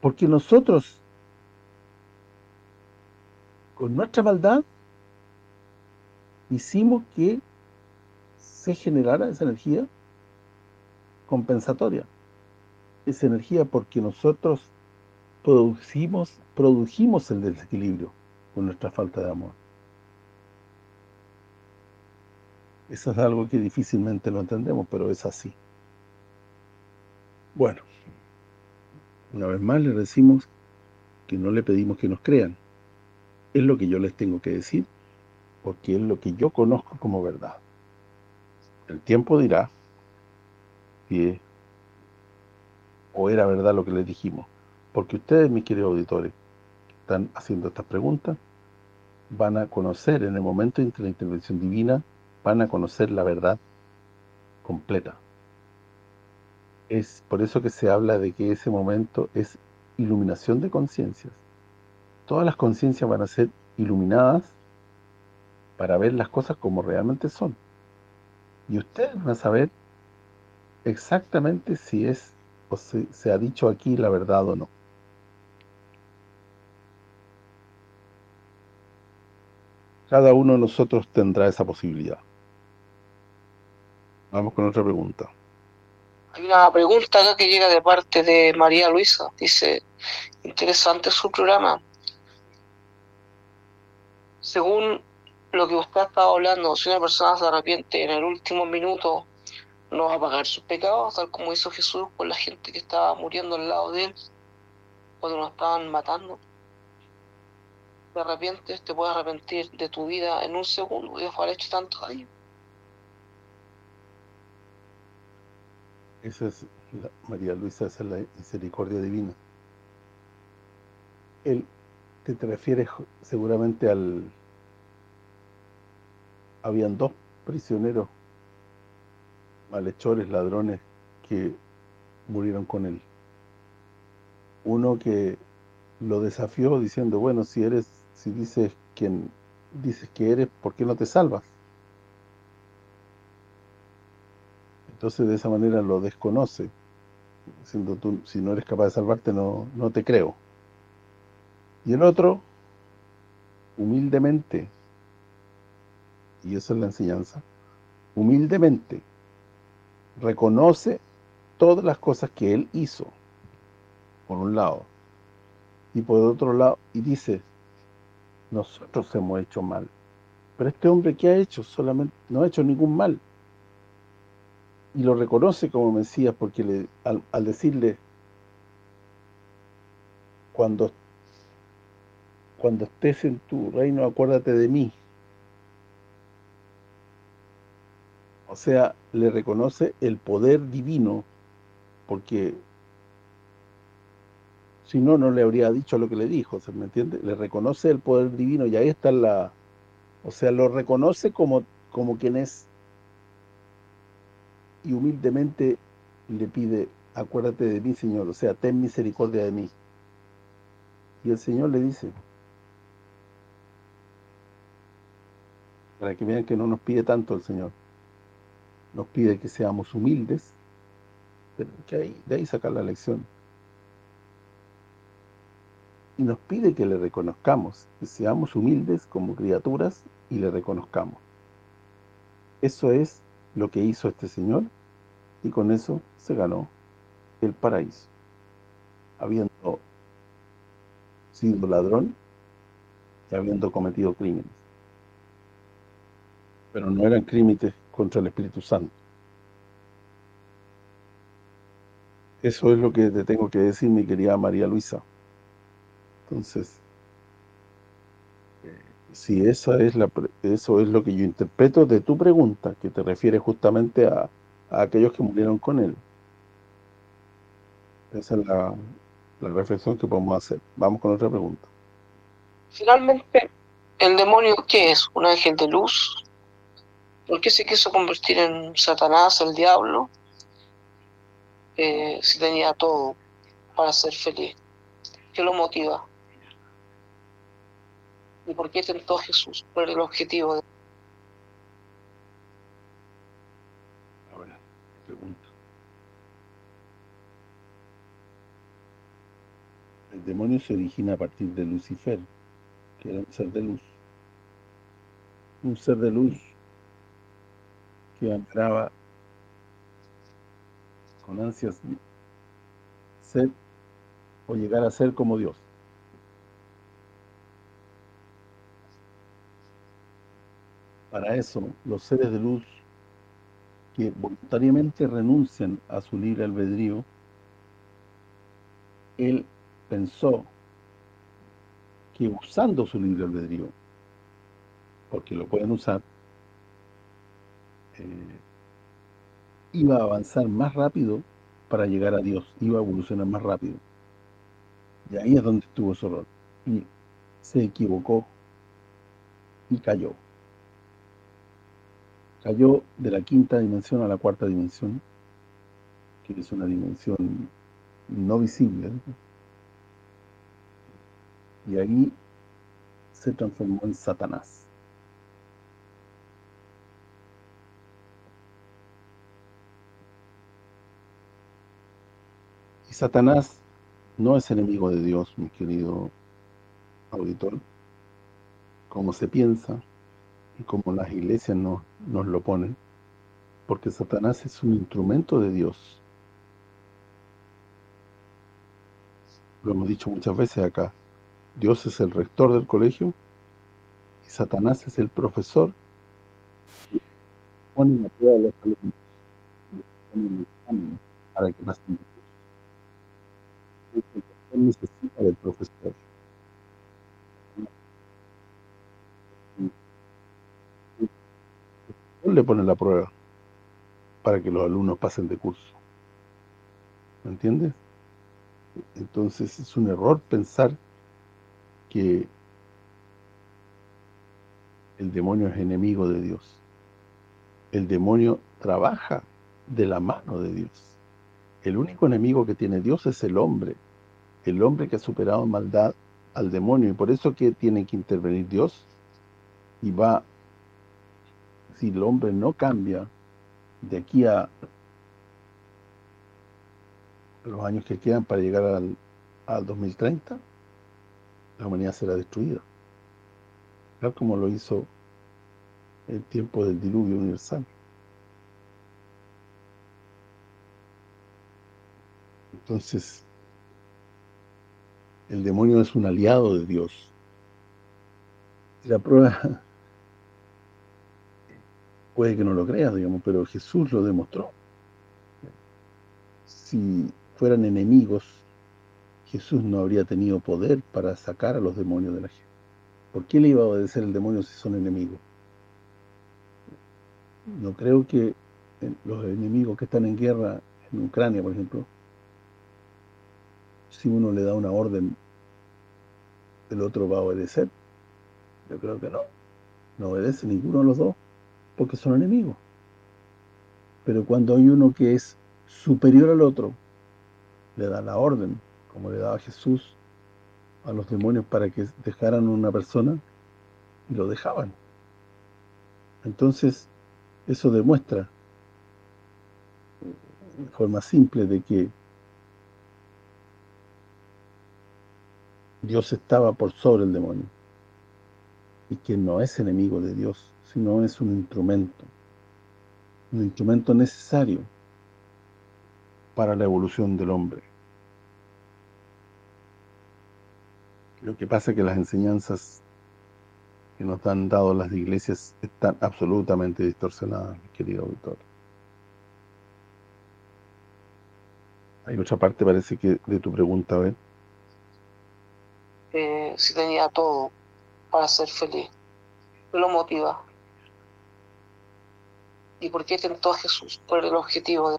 porque nosotros con nuestra maldad hicimos que se generara esa energía compensatoria. Esa energía porque nosotros producimos, produjimos el desequilibrio con nuestra falta de amor. Eso es algo que difícilmente lo entendemos, pero es así. Bueno, una vez más le decimos que no le pedimos que nos crean, es lo que yo les tengo que decir, porque es lo que yo conozco como verdad. El tiempo dirá si o era verdad lo que les dijimos. Porque ustedes, mis queridos auditores, que están haciendo estas preguntas, van a conocer en el momento de la intervención divina, van a conocer la verdad completa. Es por eso que se habla de que ese momento es iluminación de conciencias. Todas las conciencias van a ser iluminadas para ver las cosas como realmente son. Y ustedes van a saber exactamente si es o si se ha dicho aquí la verdad o no. Cada uno de nosotros tendrá esa posibilidad. Vamos con otra pregunta. Hay una pregunta acá que llega de parte de María Luisa. Dice, interesante su programa. Según lo que usted ha estado hablando, si una persona se arrepiente en el último minuto, no va a pagar sus pecados, tal como hizo Jesús con la gente que estaba muriendo al lado de él, cuando lo estaban matando. Te arrepientes, te puedes arrepentir de tu vida en un segundo y haber hecho tantos daño. Esa es la, María Luisa, esa es la misericordia divina. Él, te, te refieres seguramente al... Habían dos prisioneros, malhechores, ladrones, que murieron con él. Uno que lo desafió diciendo, bueno, si eres, si dices quien dices que eres, ¿por qué no te salvas? Entonces de esa manera lo desconoce. Diciendo tú, si no eres capaz de salvarte, no, no te creo. Y el otro, humildemente, y eso es la enseñanza, humildemente, reconoce todas las cosas que él hizo, por un lado, y por otro lado, y dice, nosotros hemos hecho mal, pero este hombre que ha hecho, solamente no ha hecho ningún mal, y lo reconoce como Mesías porque le, al, al decirle cuando cuando estés en tu reino acuérdate de mí o sea, le reconoce el poder divino porque si no, no le habría dicho lo que le dijo, ¿se me entiende? Le reconoce el poder divino y ahí está la... O sea, lo reconoce como, como quien es y humildemente le pide, acuérdate de mí, Señor, o sea, ten misericordia de mí. Y el Señor le dice, para que vean que no nos pide tanto el Señor, nos pide que seamos humildes, pero que ahí, de ahí sacar la lección. Y nos pide que le reconozcamos, que seamos humildes como criaturas y le reconozcamos. Eso es lo que hizo este señor y con eso se ganó el paraíso. Habiendo sido ladrón y habiendo cometido crímenes. Pero no eran crímenes contra el Espíritu Santo. Eso es lo que te tengo que decir, mi querida María Luisa. Entonces, si esa es la eso es lo que yo interpreto de tu pregunta, que te refiere justamente a, a aquellos que murieron con él. Esa es la, la reflexión que podemos hacer. Vamos con otra pregunta. Finalmente, ¿el demonio qué es? ¿Un ángel de luz? ¿Por qué se quiso convertir en Satanás, el diablo? Eh, si tenía todo para ser feliz. ¿Qué lo motiva? ¿Y por qué tentó Jesús? ¿Cuál era el objetivo? De... Ahora, pregunta. El demonio se origina a partir de Lucifer, que era un ser de luz. Un ser de luz que anhelaba con ansias ser o llegar a ser como Dios. Para eso, los seres de luz que voluntariamente renuncian a su libre albedrío, él pensó que usando su libre albedrío, porque lo pueden usar, iba a avanzar más rápido para llegar a Dios, iba a evolucionar más rápido. Y ahí es donde estuvo su error. Y se equivocó y cayó. Cayó de la quinta dimensión a la cuarta dimensión, que es una dimensión no visible. Y ahí se transformó en Satanás. Y Satanás no es enemigo de Dios, mi querido auditor, como se piensa y como las iglesias nos, nos lo ponen, porque Satanás es un instrumento de Dios. Lo hemos dicho muchas veces acá. Dios es el rector del colegio y Satanás es el profesor los alumnos para que necesita del profesor. Le pone la prueba para que los alumnos pasen de curso. ¿Me entiendes? Entonces es un error pensar que el demonio es enemigo de Dios. El demonio trabaja de la mano de Dios. El único enemigo que tiene Dios es el hombre. El hombre que ha superado maldad al demonio. Y por eso que tiene que intervenir Dios. Y va, si el hombre no cambia de aquí a los años que quedan para llegar al, al 2030, la humanidad será destruida. Tal como lo hizo el tiempo del diluvio universal. Entonces, el demonio es un aliado de Dios. La prueba puede que no lo creas, digamos, pero Jesús lo demostró. Si fueran enemigos, Jesús no habría tenido poder para sacar a los demonios de la gente. ¿Por qué le iba a obedecer el demonio si son enemigos? No creo que los enemigos que están en guerra en Ucrania, por ejemplo, si uno le da una orden, el otro va a obedecer. Yo creo que no. No obedece ninguno de los dos, porque son enemigos. Pero cuando hay uno que es superior al otro, le da la orden, como le daba Jesús a los demonios para que dejaran una persona, y lo dejaban. Entonces, eso demuestra, de forma simple, de que Dios estaba por sobre el demonio y que no es enemigo de Dios, sino es un instrumento, un instrumento necesario para la evolución del hombre. Lo que pasa es que las enseñanzas que nos han dado las iglesias están absolutamente distorsionadas, mi querido autor. Hay otra parte, parece que, de tu pregunta, a si tenía todo para ser feliz. ¿Qué lo motiva? ¿Y por qué tentó a Jesús? Por el objetivo de...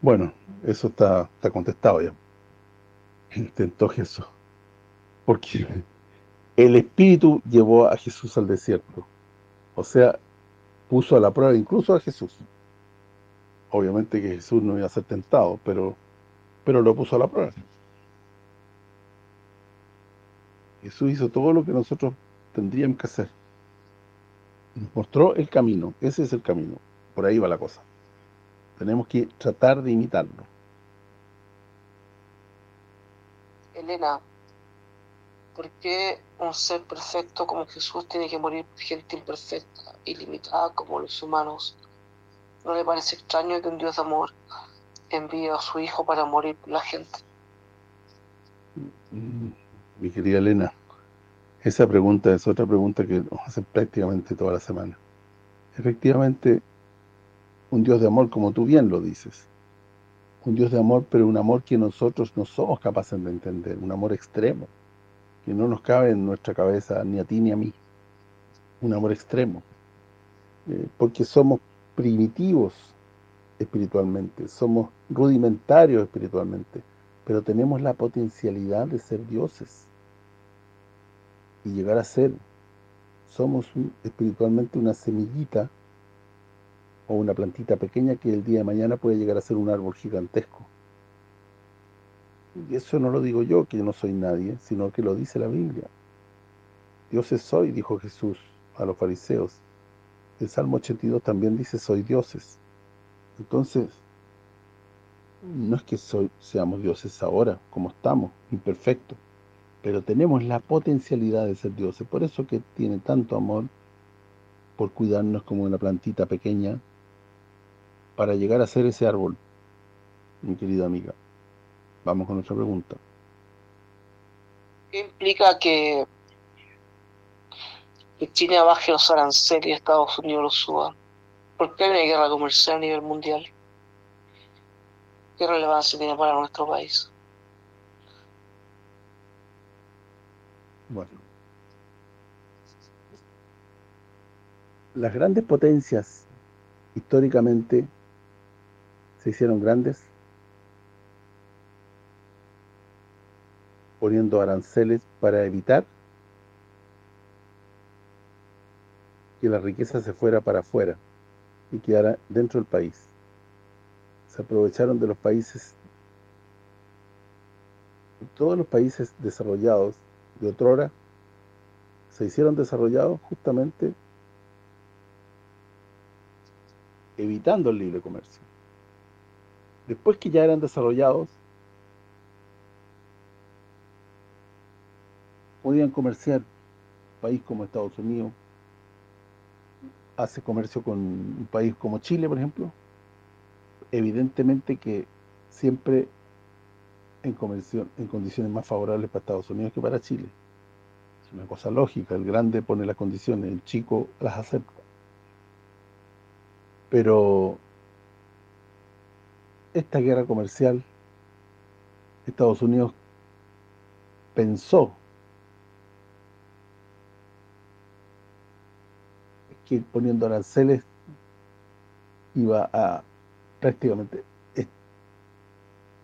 Bueno, eso está, está contestado ya. Tentó a Jesús. Porque el Espíritu llevó a Jesús al desierto. O sea, puso a la prueba incluso a Jesús. Obviamente que Jesús no iba a ser tentado, pero pero lo puso a la prueba. Jesús hizo todo lo que nosotros tendríamos que hacer. Nos mostró el camino, ese es el camino. Por ahí va la cosa. Tenemos que tratar de imitarlo. Elena, ¿por qué un ser perfecto como Jesús tiene que morir gente imperfecta y limitada como los humanos? ¿No le parece extraño que un Dios de amor envíe a su Hijo para morir por la gente? Mm mi querida Elena, esa pregunta es otra pregunta que nos hacen prácticamente toda la semana. Efectivamente, un Dios de amor, como tú bien lo dices, un Dios de amor, pero un amor que nosotros no somos capaces de entender, un amor extremo, que no nos cabe en nuestra cabeza, ni a ti ni a mí, un amor extremo, eh, porque somos primitivos, espiritualmente, somos rudimentarios espiritualmente, pero tenemos la potencialidad de ser dioses y llegar a ser. Somos espiritualmente una semillita o una plantita pequeña que el día de mañana puede llegar a ser un árbol gigantesco. Y eso no lo digo yo, que yo no soy nadie, sino que lo dice la Biblia. Dioses soy, dijo Jesús a los fariseos. El Salmo 82 también dice, soy dioses. Entonces, no es que soy, seamos dioses ahora, como estamos, imperfectos, pero tenemos la potencialidad de ser dioses. Por eso que tiene tanto amor por cuidarnos como una plantita pequeña para llegar a ser ese árbol, mi querida amiga. Vamos con otra pregunta. ¿Qué implica que, que China baje los aranceles y Estados Unidos los suba? ¿Por qué hay una guerra comercial a nivel mundial? ¿Qué relevancia tiene para nuestro país? Bueno. Las grandes potencias históricamente se hicieron grandes poniendo aranceles para evitar que la riqueza se fuera para afuera y quedara dentro del país. Se aprovecharon de los países, todos los países desarrollados de otrora, se hicieron desarrollados justamente evitando el libre comercio después que ya eran desarrollados, podían comerciar. Un país como Estados Unidos hace comercio con un país como Chile, por ejemplo. Evidentemente que siempre en, condiciones más favorables para Estados Unidos que para Chile. Es una cosa lógica, el grande pone las condiciones, el chico las acepta. Pero esta guerra comercial, Estados Unidos pensó que poniendo aranceles iba a prácticamente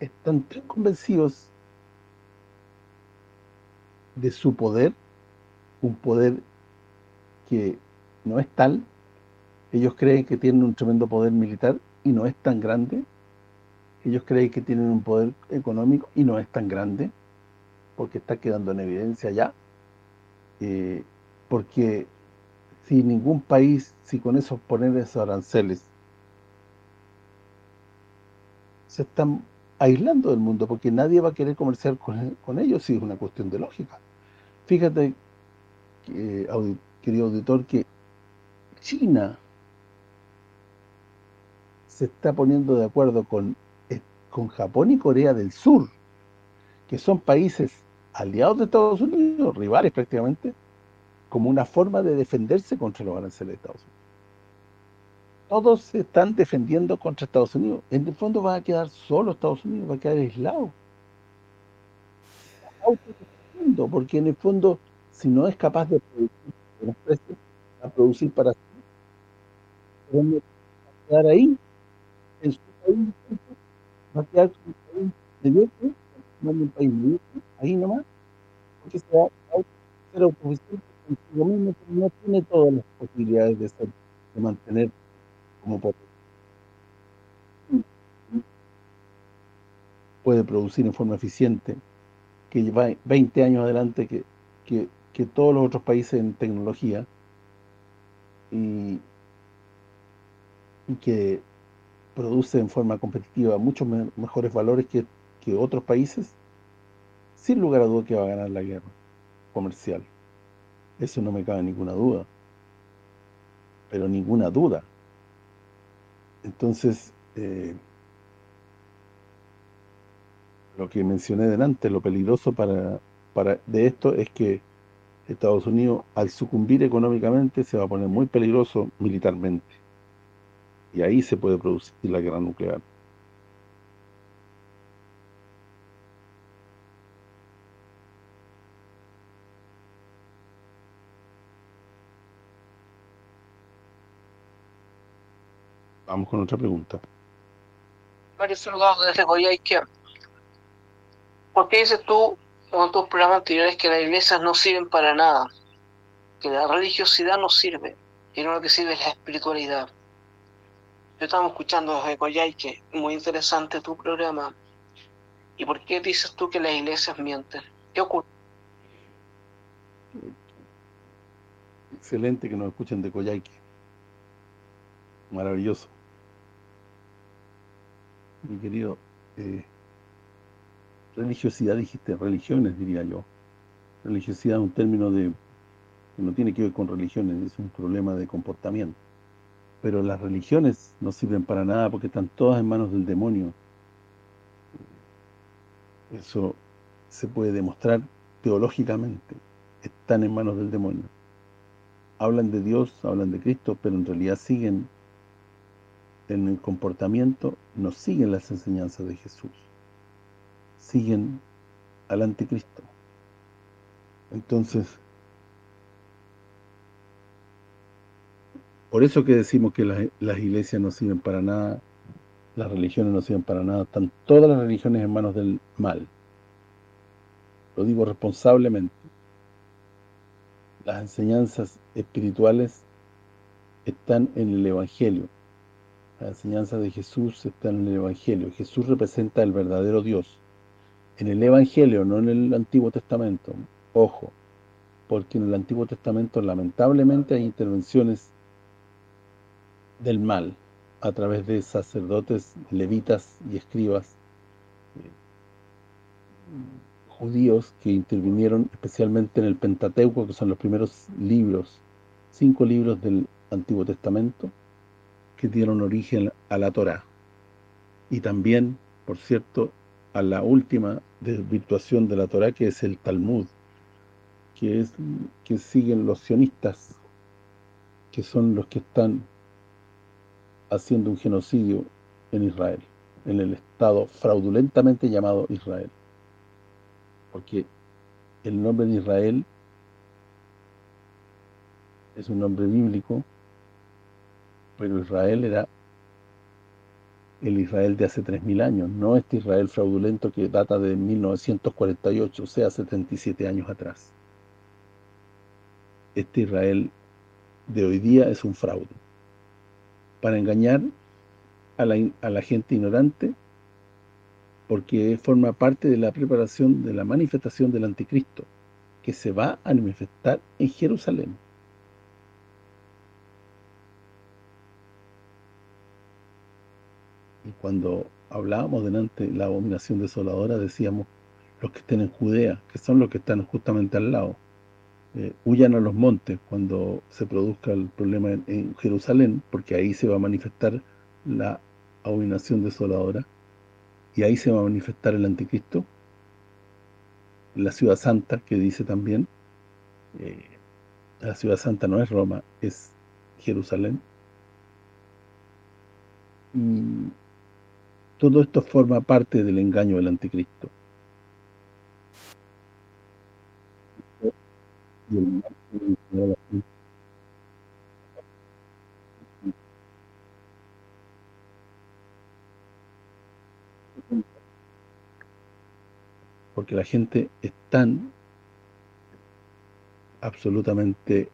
están tan convencidos de su poder, un poder que no es tal, ellos creen que tienen un tremendo poder militar y no es tan grande, ellos creen que tienen un poder económico y no es tan grande, porque está quedando en evidencia ya, eh, porque si ningún país, si con esos poner esos aranceles, se están aislando del mundo, porque nadie va a querer comerciar con, ellos, si es una cuestión de lógica. Fíjate, querido auditor, que China se está poniendo de acuerdo con con Japón y Corea del Sur, que son países aliados de Estados Unidos, rivales prácticamente, como una forma de defenderse contra los aranceles de Estados Unidos. Todos se están defendiendo contra Estados Unidos. En el fondo va a quedar solo Estados Unidos, va a quedar aislado. Porque en el fondo, si no es capaz de producir a producir para sí, va a quedar ahí, en su país, va a quedar como un país un país ahí nomás, porque se va a ser autosuficiente no tiene todas las posibilidades de ser, de mantener como. Puede producir en forma eficiente, que lleva 20 años adelante que, que, que todos los otros países en tecnología, y, y que produce en forma competitiva muchos mejores valores que, otros países, sin lugar a duda que va a ganar la guerra comercial. Eso no me cabe ninguna duda. Pero ninguna duda. Entonces, eh, lo que mencioné delante, lo peligroso para, para de esto es que Estados Unidos, al sucumbir económicamente, se va a poner muy peligroso militarmente y ahí se puede producir la guerra nuclear. Vamos con otra pregunta. Mario Salgado desde Goyaique. ¿Por qué dices tú en tus programas anteriores que las iglesias no sirven para nada? Que la religiosidad no sirve, y no lo que sirve es la espiritualidad. Yo estaba escuchando desde Coyhaique, muy interesante tu programa. ¿Y por qué dices tú que las iglesias mienten? ¿Qué ocurre? Excelente que nos escuchen de Coyhaique. Maravilloso. Mi querido, eh, religiosidad dijiste, religiones diría yo. Religiosidad es un término de que no tiene que ver con religiones, es un problema de comportamiento. Pero las religiones no sirven para nada porque están todas en manos del demonio. Eso se puede demostrar teológicamente. Están en manos del demonio. Hablan de Dios, hablan de Cristo, pero en realidad siguen en el comportamiento, no siguen las enseñanzas de Jesús siguen al anticristo. Entonces, por eso que decimos que las, iglesias no sirven para nada, las religiones no sirven para nada, están todas las religiones en manos del mal. Lo digo responsablemente. Las enseñanzas espirituales están en el Evangelio. Las enseñanzas de Jesús están en el Evangelio. Jesús representa el verdadero Dios en el Evangelio, no en el Antiguo Testamento. Ojo, porque en el Antiguo Testamento lamentablemente hay intervenciones del mal a través de sacerdotes, levitas y escribas eh, judíos que intervinieron especialmente en el Pentateuco, que son los primeros libros, cinco libros del Antiguo Testamento, que dieron origen a la Torá. Y también, por cierto, a la última desvirtuación de la Torah, que es el Talmud, que es que siguen los sionistas, que son los que están haciendo un genocidio en Israel, en el estado fraudulentamente llamado Israel. Porque el nombre de Israel es un nombre bíblico, pero Israel era el Israel de hace 3.000 años, no este Israel fraudulento que data de 1948, o sea, 77 años atrás. Este Israel de hoy día es un fraude. Para engañar a la, a la gente ignorante, porque forma parte de la preparación de la manifestación del anticristo, que se va a manifestar en Jerusalén. Y cuando hablábamos delante de la abominación desoladora, decíamos los que estén en Judea, que son los que están justamente al lado. Eh, huyan a los montes cuando se produzca el problema en, Jerusalén, porque ahí se va a manifestar la abominación desoladora, y ahí se va a manifestar el anticristo. La ciudad santa, que dice también, eh, la ciudad santa no es Roma, es Jerusalén. Todo esto forma parte del engaño del anticristo. Porque la gente es tan absolutamente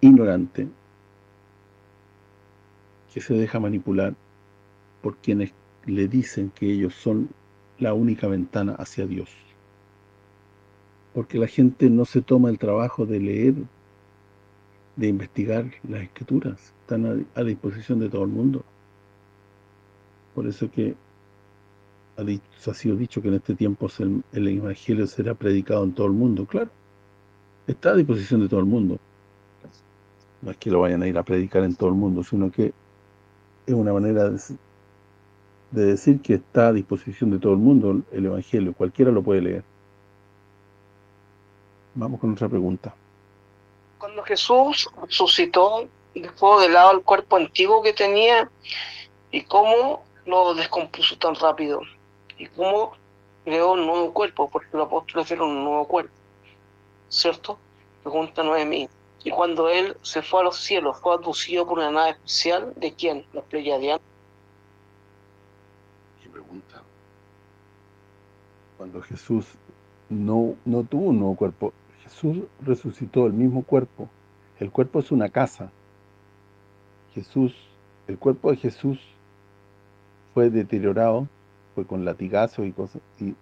ignorante que se deja manipular por quienes le dicen que ellos son la única ventana hacia Dios. Porque la gente no se toma el trabajo de leer, de investigar las escrituras. Están a, disposición de todo el mundo. Por eso que ha, sido dicho que en este tiempo el, el Evangelio será predicado en todo el mundo. Claro, está a disposición de todo el mundo. No es que lo vayan a ir a predicar en todo el mundo, sino que es una manera de, de decir que está a disposición de todo el mundo el Evangelio, cualquiera lo puede leer. Vamos con otra pregunta. Cuando Jesús resucitó, dejó de lado el cuerpo antiguo que tenía y cómo lo descompuso tan rápido y cómo creó un nuevo cuerpo, porque los apóstoles vieron un nuevo cuerpo, ¿cierto? Pregunta mí Y cuando él se fue a los cielos, ¿fue aducido por una nave especial? ¿De quién? ¿Los pleyadianos? Pregunta. Cuando Jesús no, no tuvo un nuevo cuerpo, Jesús resucitó el mismo cuerpo. El cuerpo es una casa. Jesús, el cuerpo de Jesús fue deteriorado, fue con latigazos y,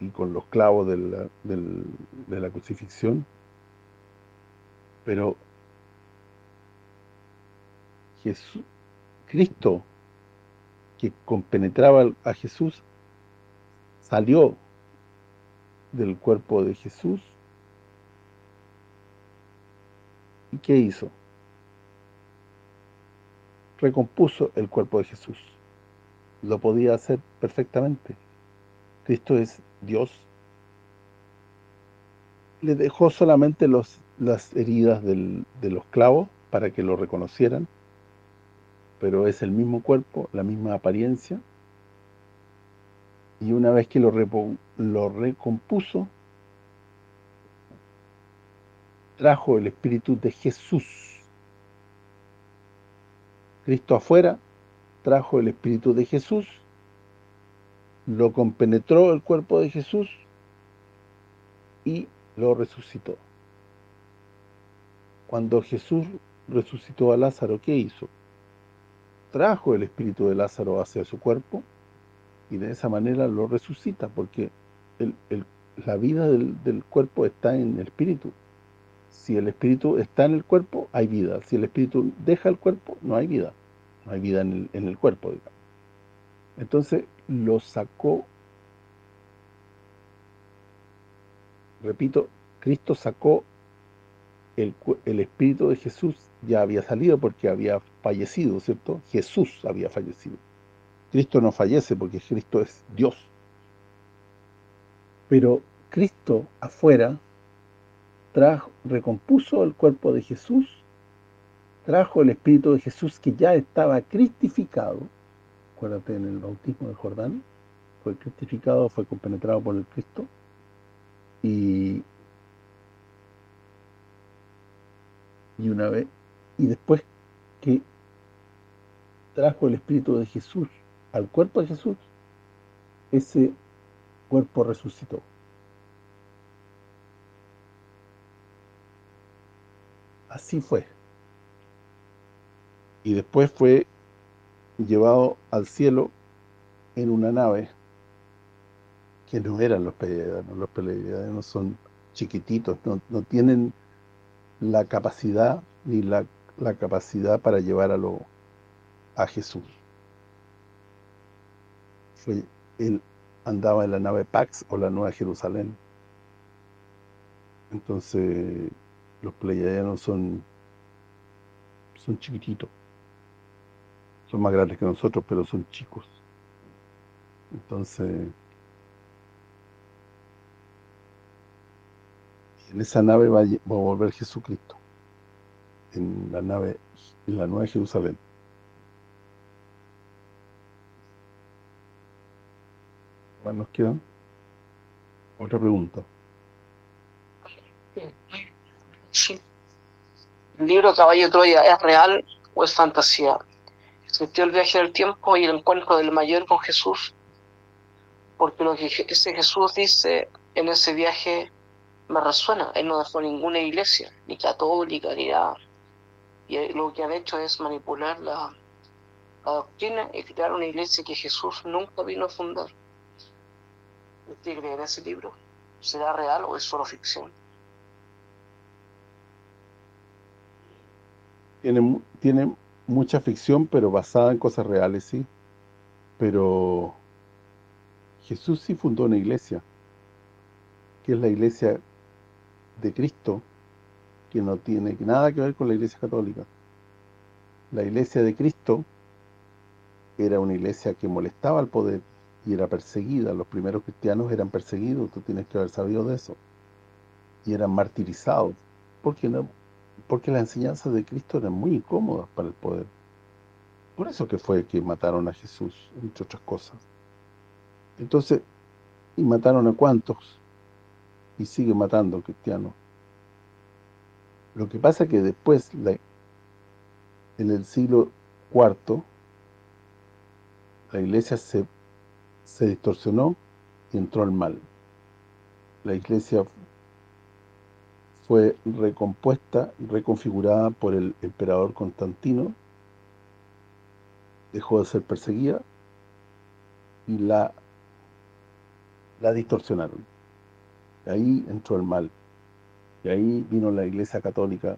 y, con los clavos de la, de la crucifixión. Pero Jesús, Cristo, que compenetraba a Jesús, salió del cuerpo de Jesús. ¿Y qué hizo? Recompuso el cuerpo de Jesús. Lo podía hacer perfectamente. Cristo es Dios. Le dejó solamente los, las heridas del, de los clavos para que lo reconocieran pero es el mismo cuerpo, la misma apariencia, y una vez que lo, recompuso, trajo el Espíritu de Jesús. Cristo afuera trajo el Espíritu de Jesús, lo compenetró el cuerpo de Jesús y lo resucitó. Cuando Jesús resucitó a Lázaro, ¿qué hizo? Trajo el espíritu de Lázaro hacia su cuerpo y de esa manera lo resucita, porque la vida del, cuerpo está en el espíritu. Si el espíritu está en el cuerpo, hay vida. Si el espíritu deja el cuerpo, no hay vida. No hay vida en el, cuerpo, digamos. Entonces, lo sacó, repito, Cristo sacó el, el espíritu de Jesús ya había salido porque había fallecido, ¿cierto? Jesús había fallecido. Cristo no fallece porque Cristo es Dios. Pero Cristo afuera trajo, recompuso el cuerpo de Jesús, trajo el Espíritu de Jesús que ya estaba cristificado, acuérdate en el bautismo de Jordán, fue cristificado, fue compenetrado por el Cristo, y, y una vez y después que trajo el Espíritu de Jesús al cuerpo de Jesús, ese cuerpo resucitó. Así fue. Y después fue llevado al cielo en una nave que no eran los pleiadianos. Los pleiadianos son chiquititos, no, no tienen la capacidad ni la la capacidad para llevar a, lo, a Jesús. Fue, él andaba en la nave Pax o la Nueva Jerusalén. Entonces, los pleiadianos son, son chiquititos. Son más grandes que nosotros, pero son chicos. Entonces, en esa nave va a volver Jesucristo en la nave, en la Nueva Jerusalén. nos quedan? Otra pregunta. Sí. ¿El libro Caballo de Troya es real o es fantasía? ¿Existió el viaje del tiempo y el encuentro del mayor con Jesús? Porque lo que ese Jesús dice en ese viaje me resuena. Él no dejó ninguna iglesia, ni católica, ni nada y lo que han hecho es manipular la, doctrina y crear una iglesia que Jesús nunca vino a fundar. ¿Usted ese libro? ¿Será real o es solo ficción? Tiene mucha ficción, pero basada en cosas reales, sí. Pero Jesús sí fundó una iglesia, que es la iglesia de Cristo, que no tiene nada que ver con la Iglesia Católica. La Iglesia de Cristo era una iglesia que molestaba al poder y era perseguida. Los primeros cristianos eran perseguidos, tú tienes que haber sabido de eso. Y eran martirizados. porque no? Porque las enseñanzas de Cristo eran muy incómodas para el poder. Por eso que fue que mataron a Jesús, entre otras cosas. Entonces, ¿y mataron a cuántos? Y sigue matando cristianos. Lo que pasa es que después, en el siglo IV, la iglesia se, se distorsionó y entró al mal. La iglesia fue recompuesta, reconfigurada por el emperador Constantino, dejó de ser perseguida y la la distorsionaron. Ahí entró el mal. Y ahí vino la iglesia católica,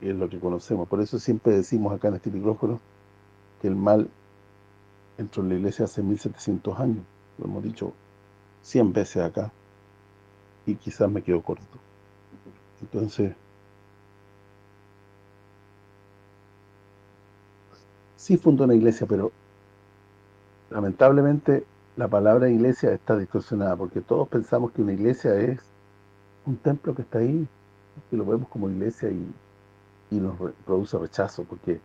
que es lo que conocemos. Por eso siempre decimos acá en este micrófono que el mal entró en la iglesia hace 1700 años. Lo hemos dicho 100 veces acá. Y quizás me quedo corto. Entonces, sí fundó una iglesia, pero lamentablemente la palabra iglesia está distorsionada, porque todos pensamos que una iglesia es un templo que está ahí, que lo vemos como iglesia y, y nos produce rechazo, porque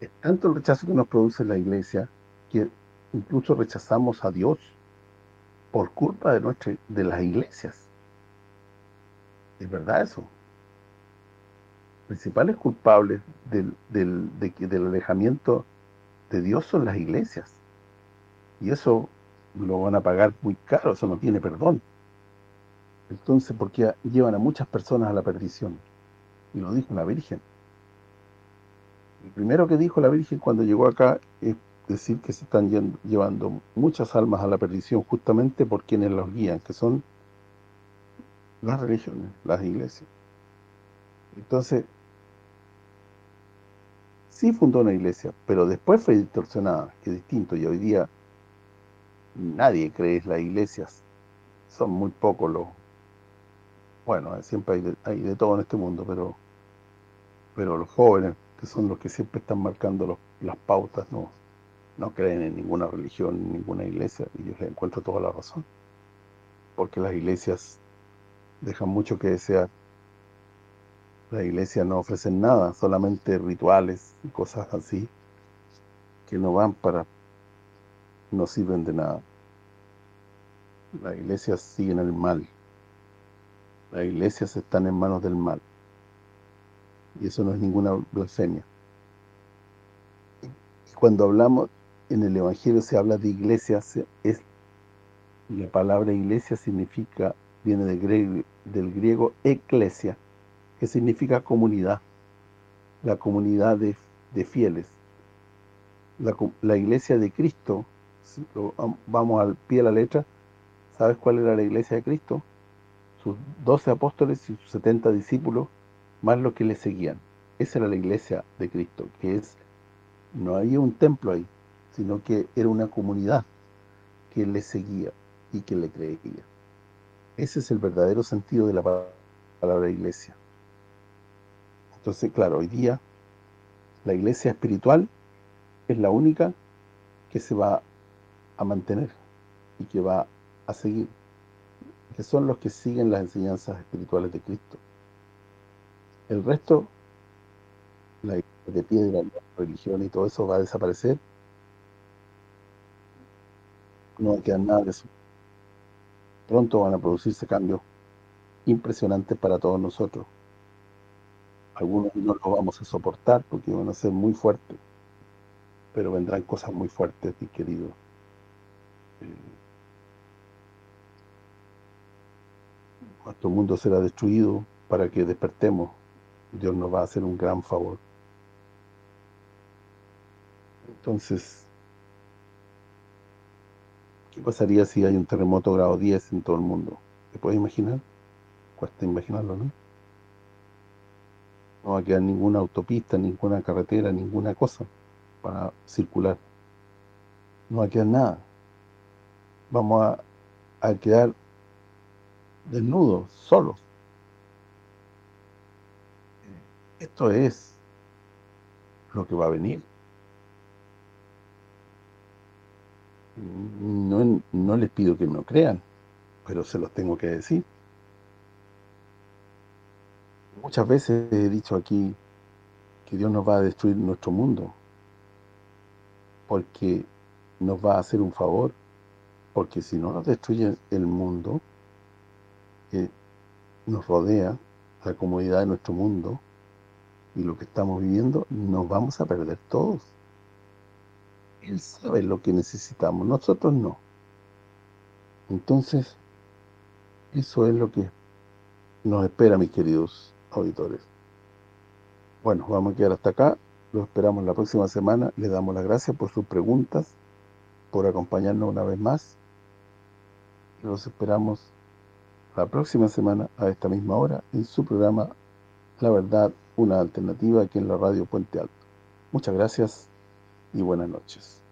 es tanto el rechazo que nos produce la iglesia, que incluso rechazamos a Dios por culpa de nuestra, de las iglesias. Es verdad eso. Principales culpables del, del, del alejamiento de Dios son las iglesias. Y eso lo van a pagar muy caro, eso no tiene perdón. Entonces, porque llevan a muchas personas a la perdición. Y lo dijo la Virgen. El primero que dijo la Virgen cuando llegó acá es decir que se están llevando muchas almas a la perdición justamente por quienes los guían, que son las religiones, las iglesias. Entonces, sí fundó una iglesia, pero después fue distorsionada, que es distinto, y hoy día nadie cree en las iglesias. Son muy pocos los... Bueno, siempre hay de, todo en este mundo, pero pero los jóvenes, que son los que siempre están marcando las pautas, no no creen en ninguna religión, en ninguna iglesia, y yo les encuentro toda la razón. Porque las iglesias dejan mucho que desear. Las iglesias no ofrecen nada, solamente rituales y cosas así, que no van para no sirven de nada. Las iglesias siguen el mal. Las iglesias están en manos del mal. Y eso no es ninguna blasfemia. Y cuando hablamos, en el Evangelio se habla de iglesias, es la palabra iglesia significa, viene del griego, eclesia, que significa comunidad, la comunidad de, fieles. La, la iglesia de Cristo vamos al pie de la letra, ¿sabes cuál era la iglesia de Cristo? Sus doce apóstoles y sus setenta discípulos, más los que le seguían. Esa era la iglesia de Cristo, que es, no había un templo ahí, sino que era una comunidad que le seguía y que le creía. Ese es el verdadero sentido de la palabra iglesia. Entonces, claro, hoy día la iglesia espiritual es la única que se va a mantener y que va a seguir, que son los que siguen las enseñanzas espirituales de Cristo. El resto, la de piedra, la religión y todo eso va a desaparecer. No va a nada de eso. Pronto van a producirse cambios impresionantes para todos nosotros. Algunos no los vamos a soportar porque van a ser muy fuertes, pero vendrán cosas muy fuertes, mi querido nuestro mundo será destruido para que despertemos. Dios nos va a hacer un gran favor. Entonces, ¿qué pasaría si hay un terremoto grado 10 en todo el mundo? ¿Te puedes imaginar? Cuesta imaginarlo, ¿no? No va a quedar ninguna autopista, ninguna carretera, ninguna cosa para circular. No va a quedar nada vamos a, quedar desnudos, solos. Esto es lo que va a venir. No, no les pido que no crean, pero se los tengo que decir. Muchas veces he dicho aquí que Dios nos va a destruir nuestro mundo porque nos va a hacer un favor porque si no nos destruye el mundo que nos rodea, la comodidad de nuestro mundo y lo que estamos viviendo, nos vamos a perder todos. Él sabe lo que necesitamos, nosotros no. Entonces, eso es lo que nos espera, mis queridos auditores. Bueno, vamos a quedar hasta acá. Los esperamos la próxima semana. Les damos las gracias por sus preguntas, por acompañarnos una vez más. Los esperamos la próxima semana a esta misma hora en su programa La Verdad, una alternativa aquí en la radio Puente Alto. Muchas gracias y buenas noches.